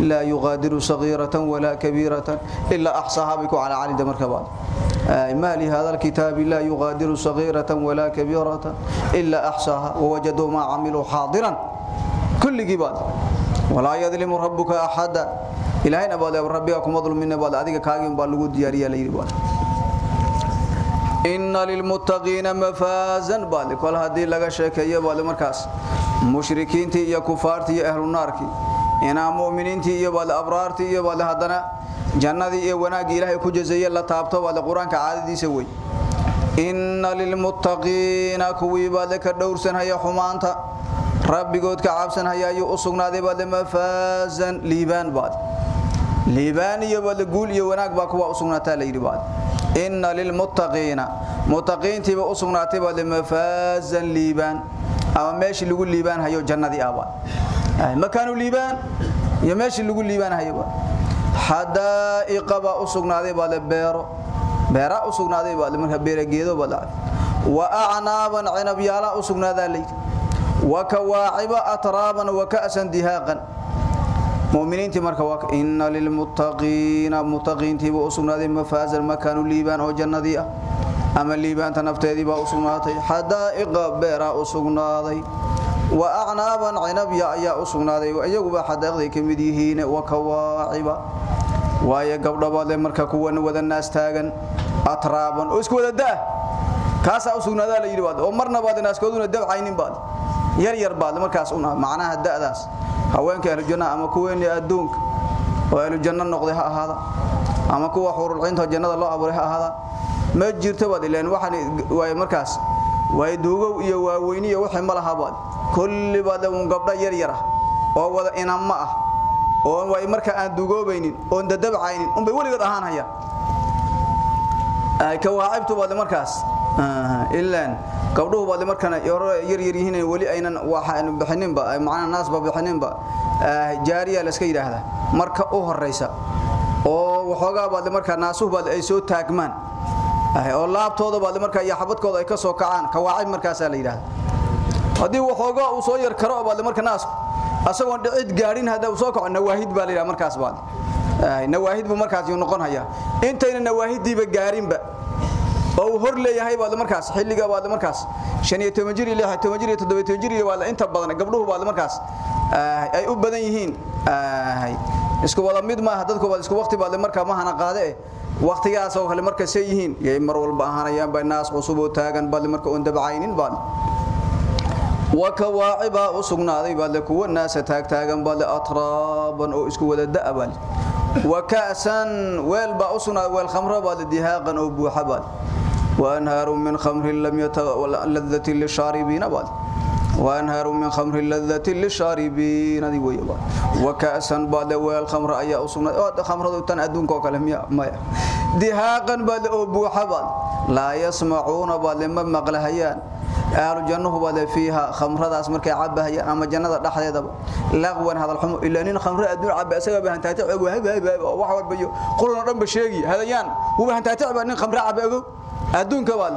la yughadiru saghiratan wala kabiratan illa ahsaha biku ala alida marka baad ما لهذا الكتاب لا يغادر صغيرة ولا كبيرة إلا أحصاها ووجدوا ما عملوا حاضرا كل جبال ولا يظلم ربك أحدا إلهنا بعد ربكم أظلم منا بعد أذيك كاجم بالغود دياريا ليري بعد إن للمتقين مفازا بعد كل هذه لغا شيكيه بعد مركز مشركين تي يا كفار تي أهل النار كي إنا مؤمنين تي يا بعد أبرار تي يا بعد هدنا jannadii iyo wanaagii ilaahay ku jazeeyay la taabto waa quraanka caadadiisa way inna lil muttaqiina kuwii baad ka dhowrsan haya xumaanta rabbigood ka cabsan haya ayuu u sugnaaday baad mafaazan liibaan baad liibaan iyo baad guul iyo wanaag baa kuwa u sugnaataa la yiri baad inna lil muttaqiina muttaqiintii ba u sugnaatay baad mafaazan liibaan ama meeshii lagu liibaan hayo jannadii abaad makaanu liibaan iyo meeshii lagu liibaan hayo baad baa u sugnaaday baa beero. Beera u sugnaaday baa marka beera geedo baa wa a'naaban cinabyaala u sugnaadaa leey wa kawaaciba atraaban wa ka'san dihaaqan muuminiintii marka waa inna lil muttaqiina muttaqiintii baa u sugnaaday mafaazan makaanu liibaan oo jannadii ah. Ama liibaanta nafteedii baa u sugnaatay. Xadaa'iqa beera u sugnaaday. Wa a'naaban cinabya ayaa u sugnaaday. Iyaguba xadaaqday ka mid yihiin. Wa kawaaciba. Waaye gabdhabaadle marka kuwan wada naas taagan atraaban. Oo isku wada daa. Kaasa u sugnaadaa la yiri baad oo marna baad naaskooduna dabcaynin baad. Yar yar baad markaas una macnaha da'daas haweenka ahlu janna ama kuweeni adduunka oo ahlu janna noqday ha ahaada ama kuwa xurul ciinta jannada loo abuuray ha ahaada ma jirto baad ileen. Waxaan way markaas way duugow iyo waaweyni iyo wixii ma laha baad kulli baad un gabdha yar yar ah oo wada inama ah oo way marka aan dugoobaynin oo dadabcaynin un bay waligood ahaan hayaan. Ay ka waacibtu baad markaas ilaan gabdhuhu baad markana yar yar yihiin wali aynan waxaan bixinin ba ay macna naas ba bixinin ba jaariya la iska yiraahdaa marka u horeysa oo waxoogaa baad marka naasuhu baad ay soo taagmaan oo laabtooda baad marka iyo xabadkooda ay ka soo kacaan ka waacib markaas la yiraahdaa haddii waxoogaa uu soo yar karo baad marka naasku asagoon dhicid gaarin hada uu soo kaco nawaahid baa la yiraahdaa markaas baad nawaahid buu markaas uu noqon haya intayna nawaahidiiba gaarinba ba uu hor leeyahay baad markaas xilliga baad markaas. 15 jir ilaa 17 jir 17 jir baad inta badan gabdhuhu baad markaas. Ay u badan yihiin. Isku wada mid ma aha dadku baad isku waqti baad markaa ma hana qaade. Waqtigaas oo kale markaa say yihiin yay mar walba ahaanayaan bay naas cusub oo taagan baad markaa on dabcaynin baad wakawaaciba u sugnaaday baad kuwa naas taag taagan baad atraaban oo isku wada da'bal وكأسا ويل با أسنا ويل خمرة با لديهاقا أو بوحبا وأنهار من خمر لم لذة للشاربين بعد وأنهار من خمر لذة للشاربين دي وي وكأسا بعد ويل خمر أيا خمر تن أدونك وكلم يا مايا دهاقا بعد أبو حبل لا يسمعون بعد ما مقلهيان ahlu jannuhu wada fiiha khamradaas markay cabahayaan ama jannada dhaxdeedaba laqwan hadal xumo ilaa nin khamro adduun caba isaga baahan taata ogo wax walba iyo qulun dhan ba sheegi hadayaan uu baahan taata baa nin khamro caba ogo adduunka baad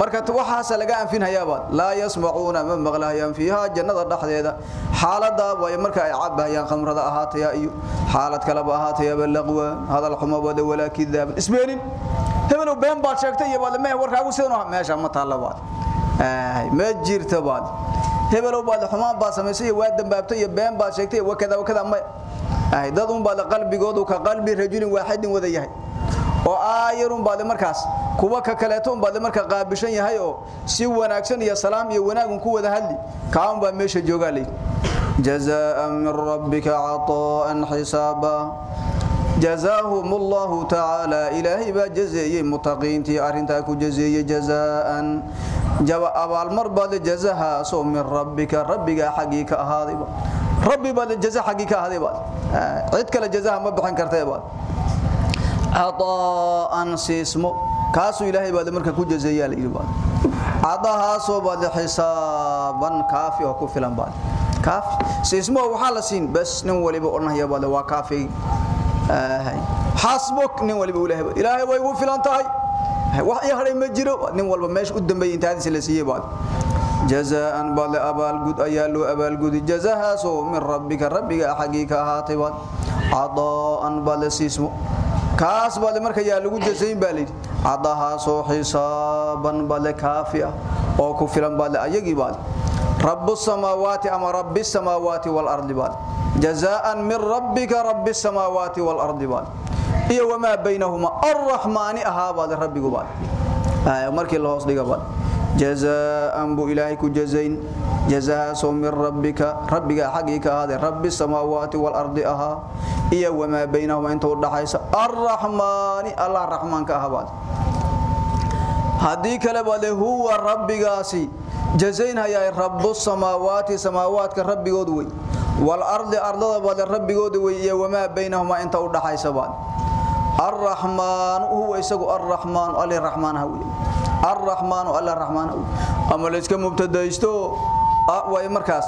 marka waxaas laga anfinhayaa baad. La yasmacuuna ma maqlaayaan fiiha jannada dhaxdeeda xaalada way marka ay cabahayaan khamrada ahaataya iyo xaalad kale ba ahaataya laqwa hadal xumo wada wala kidab isbeenin hebel been baad sheegtay iyo baad meeh warkaagu sidoo meesha ma taalabaad ma jirto baad. Hebel baad xumaan baa sameysay waa dambaabtay iyo been baa sheegtay wakada wakada ma ay dad un baad qalbigoodu ka qalbi rajulin waahidin wada yahay. Oo aayarun baad markaas kuwa ka kaleeto un baad marka qaabishan yahay oo si wanaagsan iyo salaam iyo wanaagun ku wada hadli kaan baa meesha jooga leey jazaa min rabbika ataan hisaba جزاهم الله تعالى إلهي بجزيه متقينتي أرنتا كجزيه جزاء جوا أبال مربى جزاها سو من ربك ربك حقيقة هذه ربي بعد جزاء حقيقة هذه بعد عد كلا جزاها ما بحن كرتي بعد عطاء سيسمو كاسو إلهي بعد مركا كجزيه لإلي بعد عطاها سو بعد حسابا كافي وكفلا بعد كافي سيسمو وحالسين بس نولي بقولنا هي بعد وكافي حسبك nin waliba ilaahay ilaahay way u filan tahay wax ay haray ma jiro nin walba meesh u dambeeyay intaadis la siiyay baad jazaan bal abal gud ayaa loo abal gud jazaha soo min rabbika rabbiga xaqiiqa ahaatay baad adaan bal sismu kaas bal marka lagu jazayn baalid adaha soo xisaaban bal kaafiya oo ku filan bal ayagi baad rabbus samawati ama rabbis samawati wal ardi baad جزاء من ربك رب السماوات والأرض بال إيه وما بينهما الرحمن أهابا ربك بال آية مركي الله أصدق بال جزاء بو إلهي كجزين جزاء من ربك ربك حقك هذا رب السماوات والأرض أها إيه وما بينهما أنت ودحيس الرحمن الله الرحمن كأهابا haddii kale wada huwa rabbigaasi jazayn hayaa rabbu samaawaati samaawaadka rabbigood way والارض ارضها بعد ربيغود وي وما بينهما انت ودحايسا بعد الرحمن هو يسقو الرحمن علي الرحمن هو الرحمن على الرحمن هو اما ليسك مبتدايستو واي مركاس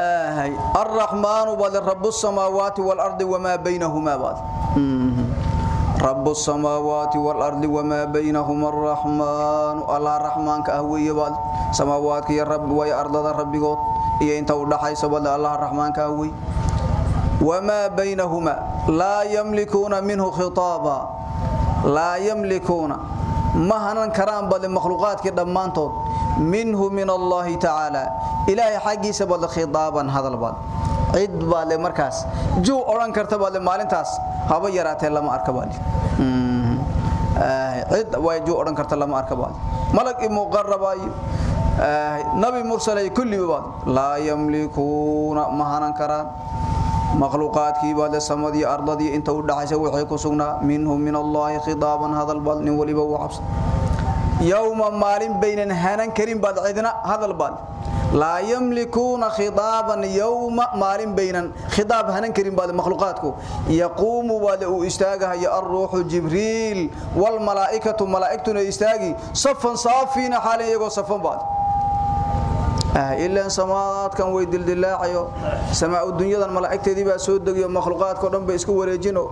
آه الرحمن بعد رب السماوات والارض وما بينهما بعد رب السماوات والأرض وما بينهما الرحمن الله رحمن كهوية بعد سماوات يا رب ويا أرض ربي قد إيه أنت ودحي سبد الله رحمن كهوي وما بينهما لا يملكون منه خطابا لا يملكون ما هنن كرام بل مخلوقات كدمانتود منه من الله تعالى إلهي حقي سبد خطابا هذا البعض cid bal markaas. Juu oran karta bal maalintaas. Haba yaraatee lama arka bal cid waaju oran karta lama arka baad malag muqarraba nabi mursalay kulli baad la yamlikuna mahanan karaan. Makhluuqaadkii baad samadii ardadii inta u dhaxaysa waxay ku sugnaa. Minhum min allahi khitaban hadal baad nin waliba uu cabs yawma maalin baynan hanan karin لا يملكون خطابا يوم مالين بينا خطاب هنن كريم بعد مخلوقاتكم يقوم بعد استاغها يا الروح جبريل والملائكه ملائكتنا استاغي صفا صافين حاليا يغو صفا بعد إلا سماوات كان ويدل دلاعيو سماء الدنيا ملائكتي با سو دغيو مخلوقاتكو دhan bay isku wareejino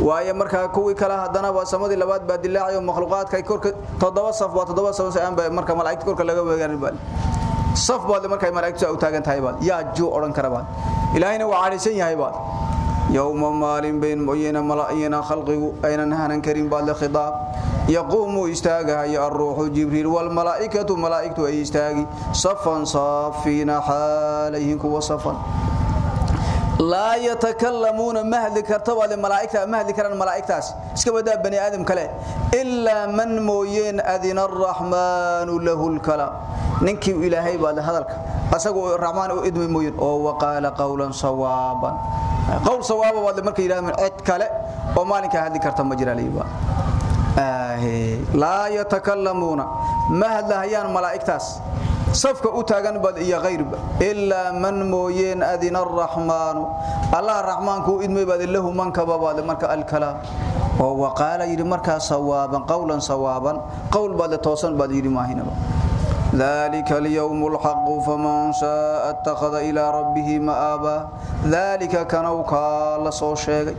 waaye marka kuwi kala hadana waa samadii labaad baa dilaacayo makhluuqaadka korka todoba saf waa todoba saf aan baa marka malaa'ikta korka laga weegaan baa saf baad markay malaa'iktu u taagan tahay baad. Yaa juu oran kara baad. Ilaahina waa caarisan yahay baad. Yawma maalin bayn mooyina malaa'ina khalqigu aynan hanan karin baad la khitaab yaqumu istaaga ya ar-ruuhu jibril wal malaa'ikatu malaa'iktu ay istaagi. Safan safina halayhin kuwa safan لا يتكلمون مهل كرتبه الملائكه مهل كران ملائكتاس اسكا بدا بني ادم كله الا من موين اذن الرحمن له الكلام ننكي الهي بعد هذلك اسغو الرحمن او ادمي موين او وقال قولا صوابا قول صوابا بعد markay yiraahdeen cid kale oo maalinka hadli karta ma jira liiba لا يتكلمون مهل هيان ملائكتاس safka u taagan bad iyo kayrba ilaa man mooyeen adina araxmaanu allah raxmaanku u idmay baad lahu mankababaad marka alkalaam. Oo waqaala yidhi markaa sawaaban qowlan sawaaban qowl baad toosan baad yidhi maahinaba ذلك اليوم الحق فمن شاء اتخذ إلى ربه مآبا ذلك كنوكا لسو شيغي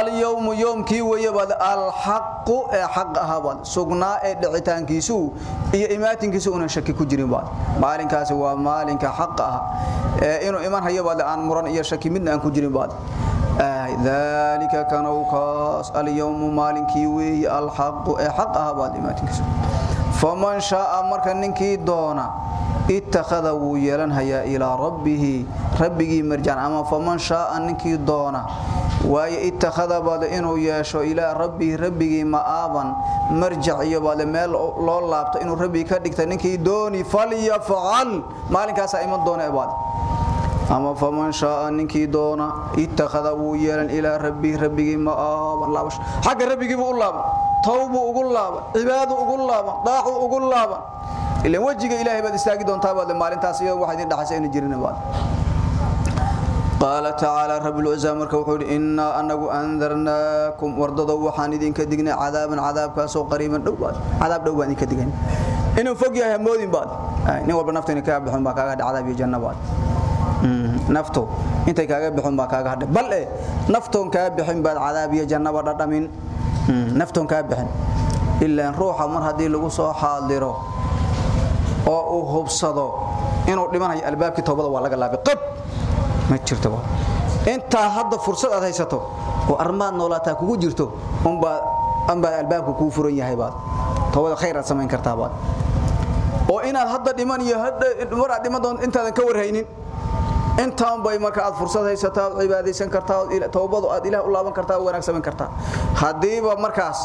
اليوم يوم كي ويبد الحق حق هبل سغنا ee dhicitaankiisu iyo imaatinkiisu una shaki ku jirin baad maalinkaas waa maalinka xaq ah ee inuu iman hayo baad aan muran iyo shaki midna aan ku jirin baad ذلك كانوا قاس اليوم مالكي وي الحق حق هبل imaatinkiisu فمن شاء marka ninkii doona اتخذ ويلن هيا الى ربه ربه مرجان اما فمن شاء ninkii doona waaye ittakhada bada inuu yeesho ilaa rabbi rabbigi maaban marjac iyo bada meel loo laabto inuu rabbi ka dhigta ninkii dooni falyafal maalinkaas iman doona baad ama faman shaa ninkii doona ittakhada wuu yeelan ilaa rabbi rabbigi maaban laabash xagga rabbigi buu u laaba tawbuu ugu laaban cibaadu ugu laaban daaxuu ugu laaban ilan wejiga ilaahay baad istaagi doontaa maalintaas iyo waxa idin dhaxaysa inay jirin baad قال تعالى رب العزة مركا وحول إنا أنه أنذرناكم ورددوا وحان إذن كدقنا عذابا عذاب كاسو قريبا دوباد عذاب دوباد إذن كدقنا إنه فقيا همودين بعد إنه والبا نفتين كاب بحن باكا قد عذاب يجنة بعد نفتو إنت كاب بحن باكا قد بل إيه نفتو كاب بحن بعد عذاب يجنة بعد من نفتون كابحون إلا أن روحا مر هدي لغو سو حاضرو oo uu hubsado inuu dhimanayo albaabkii toobada waa laga laabay qab ma jirto inta hadda fursad aad haysato oo armaad noolaataa kugu jirto umba amba albaabku ku furan yahay baad toobada khayr aad sameyn kartaa baad oo inaad hadda dhiman iyo hadda mar aad dhiman doon intaadan ka warhaynin intaan bay marka aad fursad haysataa cibaadeysan kartaa toobadu aad ilaah u laaban kartaa wanaag sameyn kartaa. Hadiiba markaas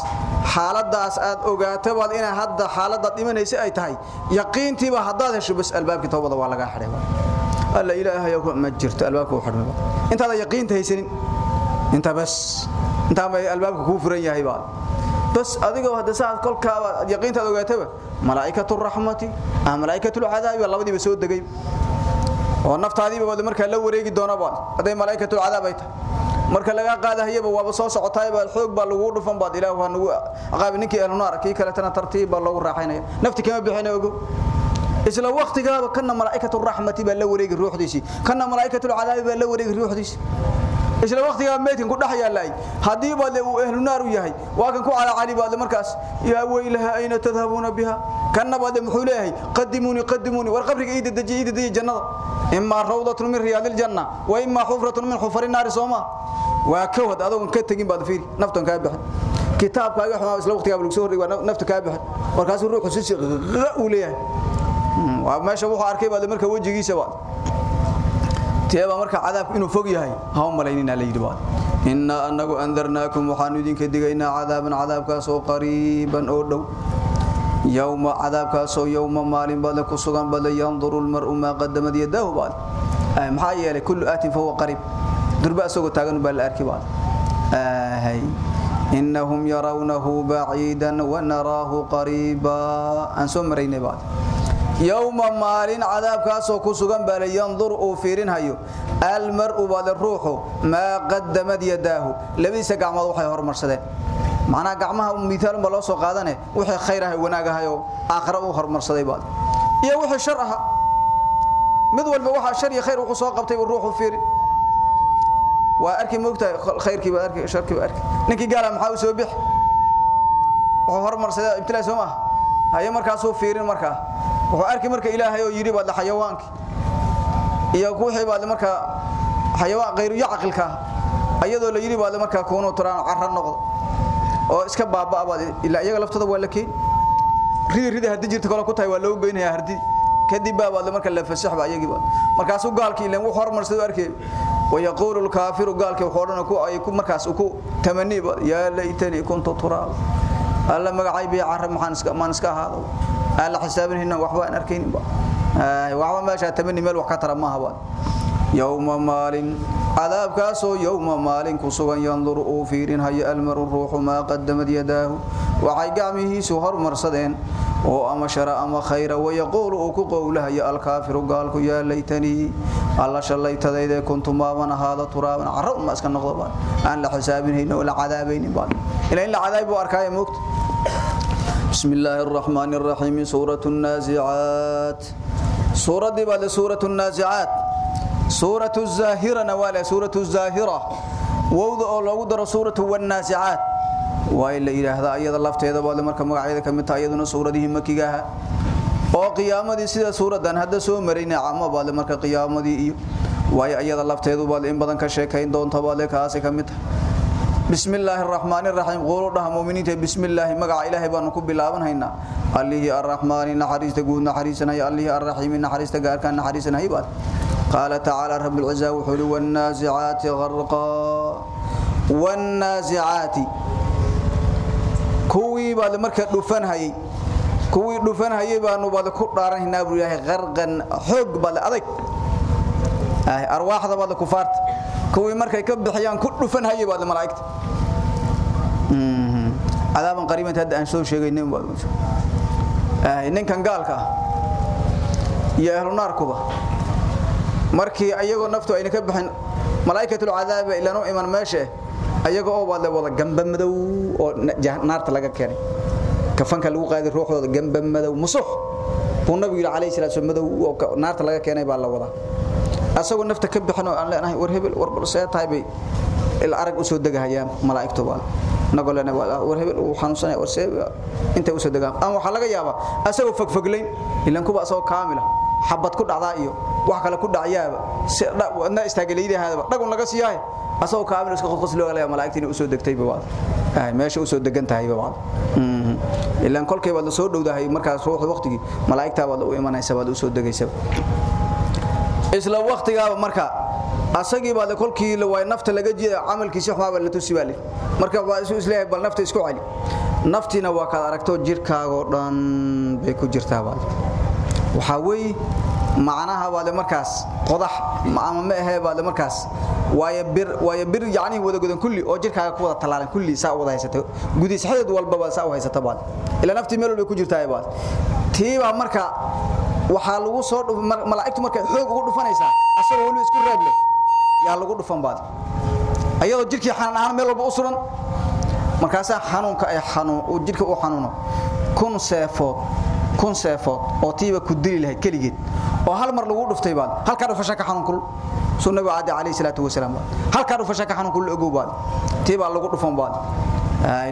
xaaladaas aad ogaato baad inay hadda xaalada dhimanaysa ay tahay. Yaqiintiiba hadaad hesho bas albaabkii toobada waa laga xidhay alla ilaahay ma jirto albaabka uu xidhmay intaada yaqiinta haysanin. Inta bas inta ma albaabka ku furan yahay baad bas adiga hadda saad kolkaaba yaqiintaad ogaataba malaa'ikatu rahmati ah malaa'ikatu al'adaabi labadiiba soo degay oo naftaadiiba wada marka la wareegi doona baad. Haday malaa'ikatu al'adaab ay tahay. Marka laga qaadahayba waaba soo socotaay baa xoog baa lagu dhufan baad. Ilaahu waa nagu aqaab ninkii ahlu naar kii kale tan tartiib baa lagu raaxaynaya nafti kama bixinayo ogo. Isla waqtigaaba kana malaa'ikatu rahmati baa la wareegi ruuxdiisi. Kana malaa'ikatu al'adaabi baa la wareegi ruuxdiisi isla waqtiga meetin ku dhax yaalay. Hadii baad uu ahlu naar u yahay waa kan ku cala cali baad markaas. Yaa weylaha ayna tadhabuna biha. Kana baad muxuu leeyahay qadimuni qadimuni. War qabriga ii dajiye ii dajiye jannada. Imma rawdatun min riyadil janna wa imma hufratun min hufari naar sooma waa ka wad adoon ka tagin baad fiir naftan ka bixin kitaabkaaga xumaa isla waqtiga lagu soo horreeyay nafta ka bixin markaas ruuxu si u leeyahay. Waa meesha wuxuu arkay baad marka wajigiisa baad teeba marka cadaabku inuu fog yahay ha u malaynina la yidhi baad inna annagu andarnaakum waxaanu idinka digaynaa cadaaban cadaabkaas oo qariiban oo dhow yowma cadaabkaas oo yowma maalin baad ku sugan baad yanduru almar'u maa qadamad yadahu baad maxaa yeelay kullu aatin fahuwa qariib durba asagoo taagan baa la arki baad hay إنهم يرونه بعيدا ونراه قريبا أنسو مريني بعد يوم مالين عذاب كاسو كسوغان بل ينظر أوفيرين هايو المرء بعد الروح ما قدمت يداه لبيس قعمد وحي هرمر سدين معنى قعمها مثال بلو سو قادنه وحي خيرها وناغا هايو آخر او هرمر سدين بعد يا وحي شرها mid walba waxa shar iyo khayr uu soo qabtay ruuxu fiiri waa arki moogta khayrkii baa arki sharkii baa arki ninkii gaala maxaa u soo bix wuxuu hormarsaday ibtilaa soo ma haye markaas uu fiirin markaa wuxuu arki marka ilaahay oo yiri baad xayawaanka iyo ku xibaad marka xayawaan qeyru yaqilka ayadoo la yiri baad marka kuuno taraan carra noqdo oo iska baaba baad ilaa iyaga laftada waa lakiin ridi ridi haddii jirta kala ku tahay waa loo geynaya hardi kadib baad marka la fasaxba ayagii baad. Markaas uu gaalkii ilaa uu hormarsado arkay. ويقول الكافر قال كي خورنا كو اي كو markaas ku tamani ya laytani kuntu turab alla magacay bi arab maxaan iska maan iska ahaado aan la xisaabinayn waxba aan arkayn waxba meesha tamani meel wax ka tara ma haba yawma maalin عذابكاس يوم مالين كسغن ينظر او فيرين هي المر الروح ما قدمت يداه وحي غامه سهر مرسدين او اما شر اما خير ويقول او كقوله يا الكافر قالك يا ليتني الله شليتديده كنت ما وانا هذا تراب عرب ما اسكن نقض ان لا حسابين ولا عذابين بعد الى ان العذاب واركاي موت rahiim suuratul naazi'aat suuradii baa suuratul naazi'aat suuratul zaahira nawala suuratul zaahira wawda oo lagu daro suuratul wan naazi'aat waa la yiraahdaa iyada lafteeda baa marka magaceeda ka mid tahay iyaduna suuradii makiga ah oo qiyaamadii sida suuradan hadda soo marayna ama baa marka qiyaamadii iyo way iyada lafteedu baa in badan ka sheekayn doonta baa kaasi ka mid بسم الله الرحمن الرحيم قولوا ده مؤمنين بسم الله مغا الله بان ku bilaabanayna الله الرحمن نحريستا غود نحريسناي الله الرحيم نحريستا غاركان نحريسناي باد قال تعالى رب العزة وحلو والنازعات غرقا والنازعات كوي بعد marka dhufan hayay kuwi dhufan hayay baanu baad ku dhaaranaynaa buu yahay qarqan xog bal adag ay arwaaxda baad ku faarta kuwii markay ka bixiyaan ku dhufan hayay baad malaa'igta mhm adaaban qariiban hadda aan soo sheegaynay baad ay ninkan gaalka iyo ahlu naarkuba markii ayagoo naftu ayna ka bixin malaa'ikatul cadaab ilaa iman meesha ayaga oo wada wada gamba madow oo naarta laga keenay. Kafanka lagu qaaday ruuxdooda gamba madow musuh. Buu nabiga kaleey salaatu madow oo naarta laga keenay baa la wada asagoo nafta ka bixin oo aan leenahay war hebel war bal see tahay bay il arag u soo degahayaan malaa'iktu baa nagolena war hebel uu xanuunsanay war see inta u soo degaan ama waxa laga yaabaa asagoo fagfagleyn ilan kuba asagoo kaamila xabad ku dhacdaa iyo wax kale ku dhacayaaba si wadna istaagaleeydahaadaba dhagun laga siiyahay asoo kaamil iska qodqos loo galay malaa'igtina u soo degtay baad ay meesha u soo degan tahay baad ilaan kolkay baad soo dhowdahay markaas ruuxda waqtigi malaa'igta baad u imanaysa baad u soo degaysa isla waqtigaaba marka asagii baad kolkii way nafta laga jiida amalkiisa xuma la tusi baa marka waa isu is leeyahay bal nafta isku cali naftina waa ka aragto jirkaaga oo dhan bay ku jirtaa baad waxa weey macnaha baad markaas qodax ama ma ahay baad markaas. Waaya bir waaya bir yaani wada godan kulli oo jirkaaga ku wada talaalan kulli saa wada haysato. Gudis xidid walba ba saa haysato baad ila nafti meel walba ku jirtaa baad tiiba marka waxa lagu soo malaa'iktu markay xoog ugu dhufanaysa asagoo wali isku reeble yaa lagu dhufan baad. Ayadoo jirkii xanan ahaan meel walba u suran markaas xanuunka ay xanuun jirka uu xanuuno. Kun seefood kun seefood oo tiiba ku dili lahayd kaligeed oo hal mar lagu dhuftay baad. Halka dhufasha ka xanuun kul. Sunnabi aadi alayhi salatu wasalaam halka dhufasha ka xanuun kul ogow baad. Tiiba lagu dhufan baad.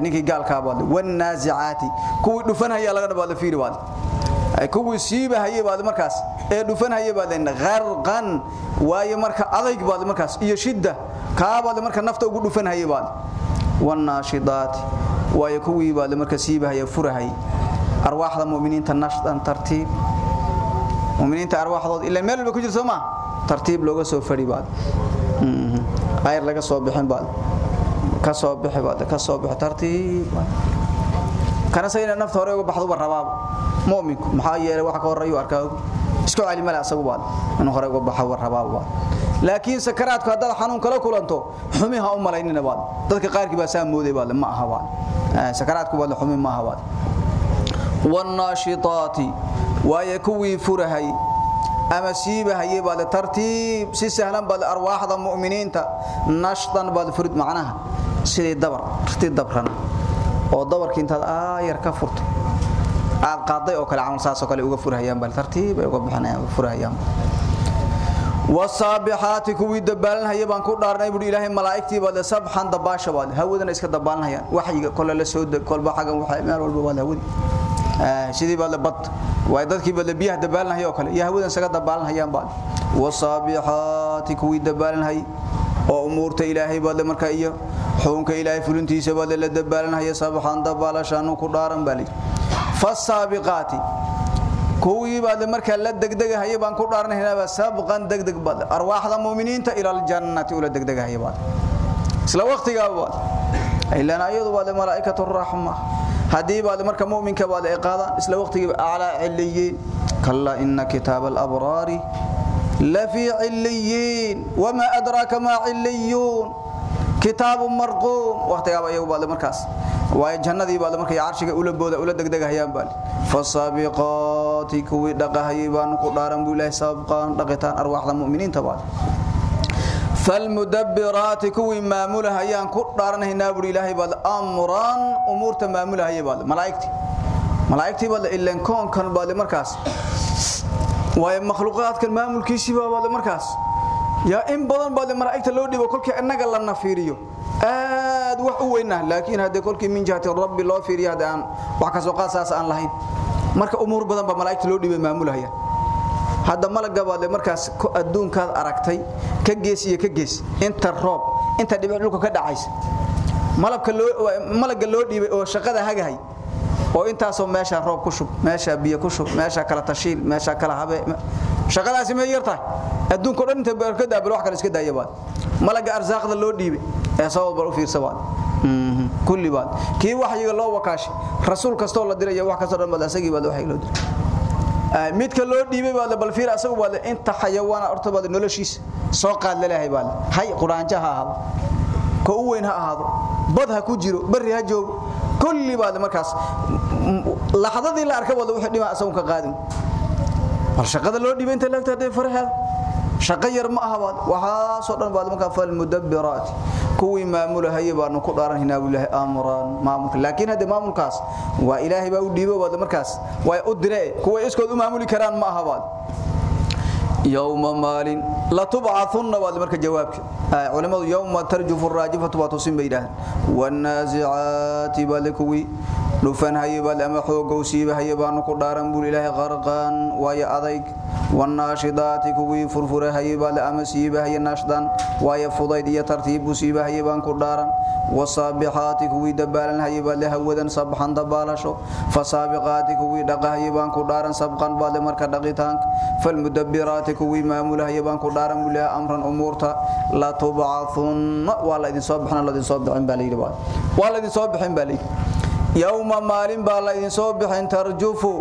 Ninkii gaalka baad. Wan naazi'ati kuwii dhufanaya laga dhabaad fiiri baad kuwii siiba hayay baad markaas. Ee dhufanaya baad gharqan. Waaye marka adayg baad markaas iyo shidda. Ka baad marka nafta ugu dhufanaya baad. Wan naashidaati waaye kuwii baad marka siiba hayay furahay arwaaxda muuminiinta nashdan tartiib. Muuminiinta arwaaxdood ila meel walba ku jirto ma? Tartiib looga soo fadhi baad. Ayr laga soo bixin baad. Ka soo bixi baad ka soo bixi tartiib. Kana sayna nafta hore uga baxduba rabaaba mu'minku maxaa yeelay wax ka horeeyo arkaa isku calima la asagu baad inuu hore uga baxo rabaaba laakiin sakaraadku haddaad xanuun kala kulanto xumiha u malaynina baad dadka qaarkii baa saa mooday baad ma aha baad sakaraadku baad xumi ma aha baad wanaashitaati waaye kuwii furahay ama siibahaye baad tartiib si sahlan baad arwaaxda mu'miniinta nashdan baad furid macnaha. Sidii dabar rti dabran oo dabarkii intaad aayar ka furto aad qaaday oo kale camal saas oo kale uga furahayaan bal tartiib ay uga bixinayaan furahayaan wasaabixaati kuwii dabaalanhaya baan ku dhaarnay buu ilaahay malaa'igtii baad sabxan dabaasha baad hawadana iska dabaalanhayaan waxyiga kole la soo deg kolba xagan waxa meel walba baad hawadi sidii baad bad way dadkii baad biyaha dabaalanhaya oo kale iyo hawadan isaga dabaalanhayaan baad wasaabixaati kuwii dabaalanhay oo umuurta ilaahay baad markaa iyo xukunka ilaahay fulintiisa baad la dabaalanhaya sabxan dabaalashaanu ku dhaaran bali fasaabiqaati kuwii markaa la degdegahay baan ku dhaarnaynaa sabqan degdeg baad arwaaxda muuminiinta ila aljannati ula degdegahay baad isla waqtiga baad ilaa ayadu baad malaa'ikatu rahma haddii baad marka muuminka baad ay qaadaan isla waqtiga ala illiyin kalla inna kitab al-abrari la fi wama adraka ma illiyun kitab marqum waqtiga ayagu baad markaas way jannadii baad markay arshiga ula booda ula degdegahayaan baal fasaabiqaati kuwi dhaqahay baan ku dhaaran buu ilaahay sabqan dhaqitaan arwaaxda muuminiinta baad فالمدبرات كوي مامولها يان كدارن هنا بر الهي باد امران امورته مامولها هي باد ملائكتي ملائكتي باد الا كون كان باد مركاس واي مخلوقات كان مامولكيسي باد مركاس يا ان بدن باد ملائكته لو ديبو كلكي انغا لا نفيريو aad wax u weynaa laakiin hadii kolkii min jahati rabbi loo fiiriyo hadaan wax ka soo qaasaas aan lahayn marka umur badan ba malaa'ikta loo dhibay maamulaya hadda malaga baad markaas adduunkaad aragtay ka gees iyo ka gees inta roob inta dhibic dhulka ka dhacaysa malabka loo malaga loo dhiibay oo shaqada hagahay oo intaasoo meesha roob ku shub meesha biyo ku shub meesha kala tashiil meesha kala habe shaqadaasi ma yartahay adduunka dhan inta barkada bil wax kale iska daayabaad malaga arsaaqda loo dhiibay ee sabab bar u fiirsabaad kulli baad. Kii waxyiga loo wakaashi rasuul kastoo la diray wax kastoo dhan baad asagii baad wax loo diray midka loo dhiibay baad bal fiir asagu baad inta xayawaan orto baad noloshiis soo qaad leeyahay baad. Hay quraanjo ha ahaado. Ko u weyn ha ahaado. Bad ku jiro bari ha joogo kulli baad markaas laxadadii la arkay wada wixii dhima asagu ka qaadin. Bal shaqada loo dhiibay inta laagta faraha shaqo yar ma aha baad waxa soo dhan baad markaa fal mudabbiraat kuwii maamulahay baanu ku dhaaran hinaa ilaahay amran maamulka. Laakiin hada maamulkaas waa ilaahay baa u dhiibay baad markaas way u diree. Kuwa iskood u maamuli karaan ma aha baad yawma malin la tub'athunna baad marka jawaabka. Culimadu yawma tarjufu ar-rajifatu wa tusim baydahan wan nazi'ati balkuwi dhufan haybaad ama xoogow siiba haybaanu ku dhaaran buu ilaahay qarqan waaya adayg wanaashidaati kuwii furfura haybaad ama siiba hay naashdan waaya fudayd iyo tartiib siiba haybaan ku dhaaran. Wasaabixaati kuwii dabaalan haybaad hawadan sabxan dabaalasho. Fasaabiqaati kuwii dhaqa haybaan ku dhaaran sabqan baad marka dhaqitaanka. Falmudabbiraati kuwii maamula haybaan ku dhaaran buu ilaahay amran umuurta. La tub'athunna waa la idin soo bixin la idin soo bixin baa leeyahay waa la idin soo bixin baa leeyahay يوم مالين بالا idin soo bixin tarjufu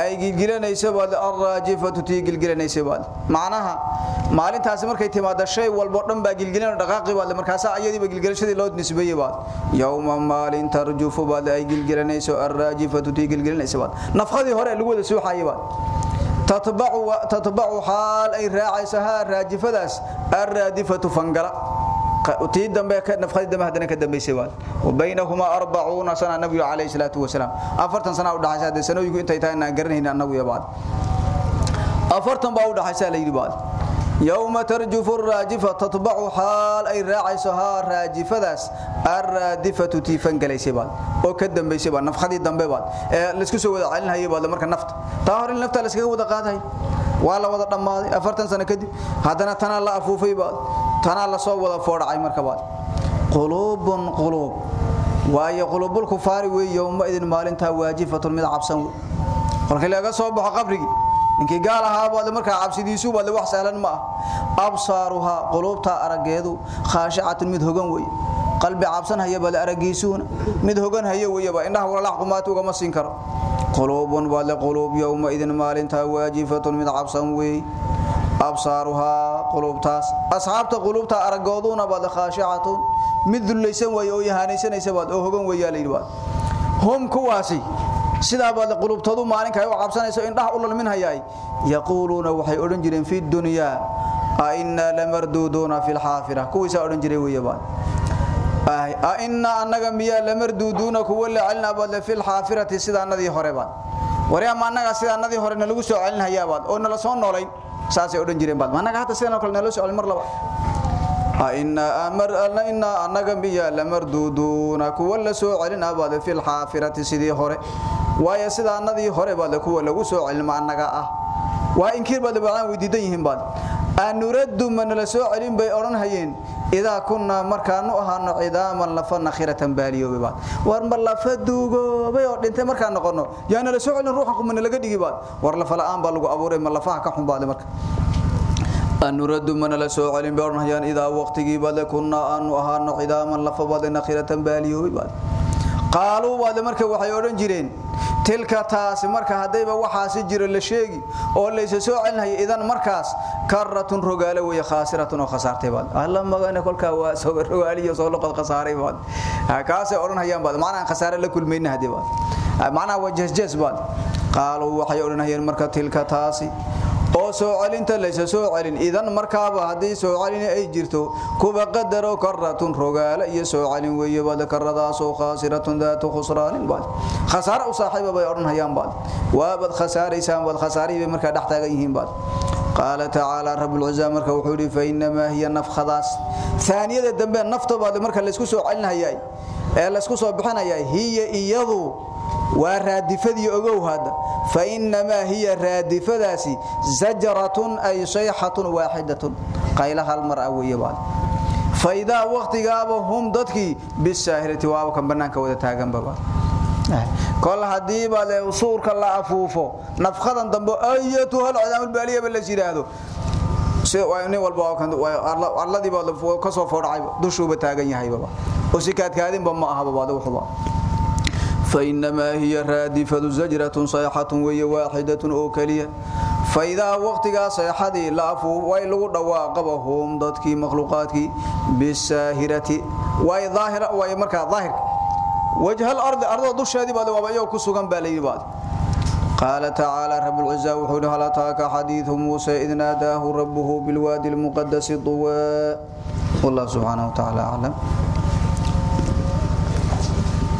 ay gilgilanayso baad arraajifatu tii gilgilanayso baad macnaha maalintaasi markay timaado shay walba dhan baa gilgilan dhaqaaqi baad markaas ayadiiba gilgilashadii loo nisbeeyay baad yawma maalin tarjufu baad ay gilgilanayso arraajifatu tii gilgilanayso baad nafqadii hore lagu wada suuxayay baad tatba'u tatba'u hal ay raa'aysaha raajifadaas arraadifatu fangala tii dambe ka nafqadi dambe hadana ka dambeysay waad. Wabaynahuma 40 sana nabiga kaleey salaatu wasalaam afartan sana u dhaxaysa sanooyigu intay tahay inaan garanayna annagu yabaad afartan baa u dhaxaysa leeyri baad. Yawma tarjufu ar-rajifa tatba'u hal ay raacisaha raajifadaas ar-radifatu tifan galeysay baad. Oo ka dambeysay baad nafqadi dambe baad. Ee la isku soo wada celinayay baad marka nafta taa hore nafta la iskaga wada qaaday waa la wada dhamaaday afartan sano kadib hadana tana la afuufay baad tana la soo wada foodacay marka baad. Qulubun qulub waayo qulubul kufaari way yawma idin maalinta waajifatun mid cabsan qolkii laga soo baxo qabrigi ninkii gaal ahaa baad markaa cabsidiisu baad wax sahlan ma absaaruha qulubta arageedu khaashicatun mid hogan way qalbi cabsan haya baad aragiisuuna mid hogan haya wayaba indhaha walaal xumaat uga ma siin karo. Qulubun baad qulub yawma idin maalinta waajifatun mid cabsan way absaaruha qulubtaas. Asxaabta qulubta aragooduna baad khaashicatun mid dulaysan way oo yahanaysanaysa baad oo hogan way yaaleeyba hum kuwaasi sidaa baad qulubtoodu maalinka ay u cabsanayso indhaha u lalmin hayay yaquluuna waxay oran jireen fi dunya a inna lamarduuduna fil xaafira. Kuwiisa oran jiray wayaba ay a inna annaga miya lamarduuduna kuwa la baad fil xaafirati sidaanadii hore baad. Wariya ma annaga sidaanadii hore soo celin hayabaad oo nala soo noolayn saasay oran jireen baad annaga hata sidaan kale nala soo mar laba inna amar inna annaga miya lamarduuduna kuwa la soo celin abaad fil xaafirati sidii hore. Waayo sidaanadii hore baad kuwa lagu soo celin annaga ah. Waa inkiir baad baan weydiidan yihiin baad anuraddu man la soo celin bay oran hayeen. Idaa kunna markaanu ahaano cidaaman lafa nakhiratan baaliyo baad. War mar lafa duugo bay oo dhintay markaan noqono. Yaana la soo celin ruuxan kuma laga dhigi baad. War lafa la'aan baa lagu abuuray mar lafaha ka xun baad marka. Anuraddu man la soo celin bay oran hayaan. Idaa waqtigii baad kunna aanu ahaano cidaaman lafa baad nakhiratan baaliyo baad qaaluu baad marka waxay oran jireen tilka taasi marka hadayba waxaasi jiro la sheegi oo laysa soo celinaya idan markaas karatun rogaale way khaasiratun oo khasaartay baad. Alla magana kolka waa soo rogaaliyo soo loqod khasaaray baad. Kaasay oran hayaan baad. Macnaa khasaare la kulmayna haddii baad. Macnaa wajhajjas baad. Qaaluu waxay oran hayeen marka tilka taasi oo soo celinta laysa soo celin. Idan markaaba haddii soo celin ay jirto kuba qadaro karatun rogaala iyo soo celin weeye baad karadaas oo khaasiratun daatu khusraanin baad. Khasaara u saaxiiba bay oran hayaan baad waabad khasaaraysaan baad khasaarihii markaa dhex taagan yihiin baad. Qaala tacaala rabbul cizaa marka wuxuu yidhi fa innamaa hiya nafkhadaas. Aaniyada dambe nafta baad marka laysku soo celinayay ee laysku soo bixinayay hiya iyadu waa raadifadii ogow hadda fa innamaa hiya raadifadaasi zajratun ay sayxatun waaxidatun. Qayla hal mar ah weeye baad faidaa hum dadkii bisaahirati waaba kan bannaanka wada taaganba baad kol haddii baad suurka la afuufo nafkadan dambe ayatuhal cidaamulbaaliyaba las yidhaahdo nin walba arladii baad ka soo foodhacay dushuuba taagan yahayba oo si kaadkaadinba ma ahaba baad wuxuba فإنما هي رادفة زجرة صيحة وهي واحدة أو كلية فإذا وقتها صيحة لافو ويلو دواقبهم ضدكي مخلوقاتك بالساهرة وهي ظاهرة وهي مركا ظاهر وجه الأرض أرض ضش هذه بعد وبيو كسوغان بالي بعد قال تعالى رب العزة وحول هل أتاك حديث موسى إذ ناداه ربه بالوادي المقدس طوى والله سبحانه وتعالى أعلم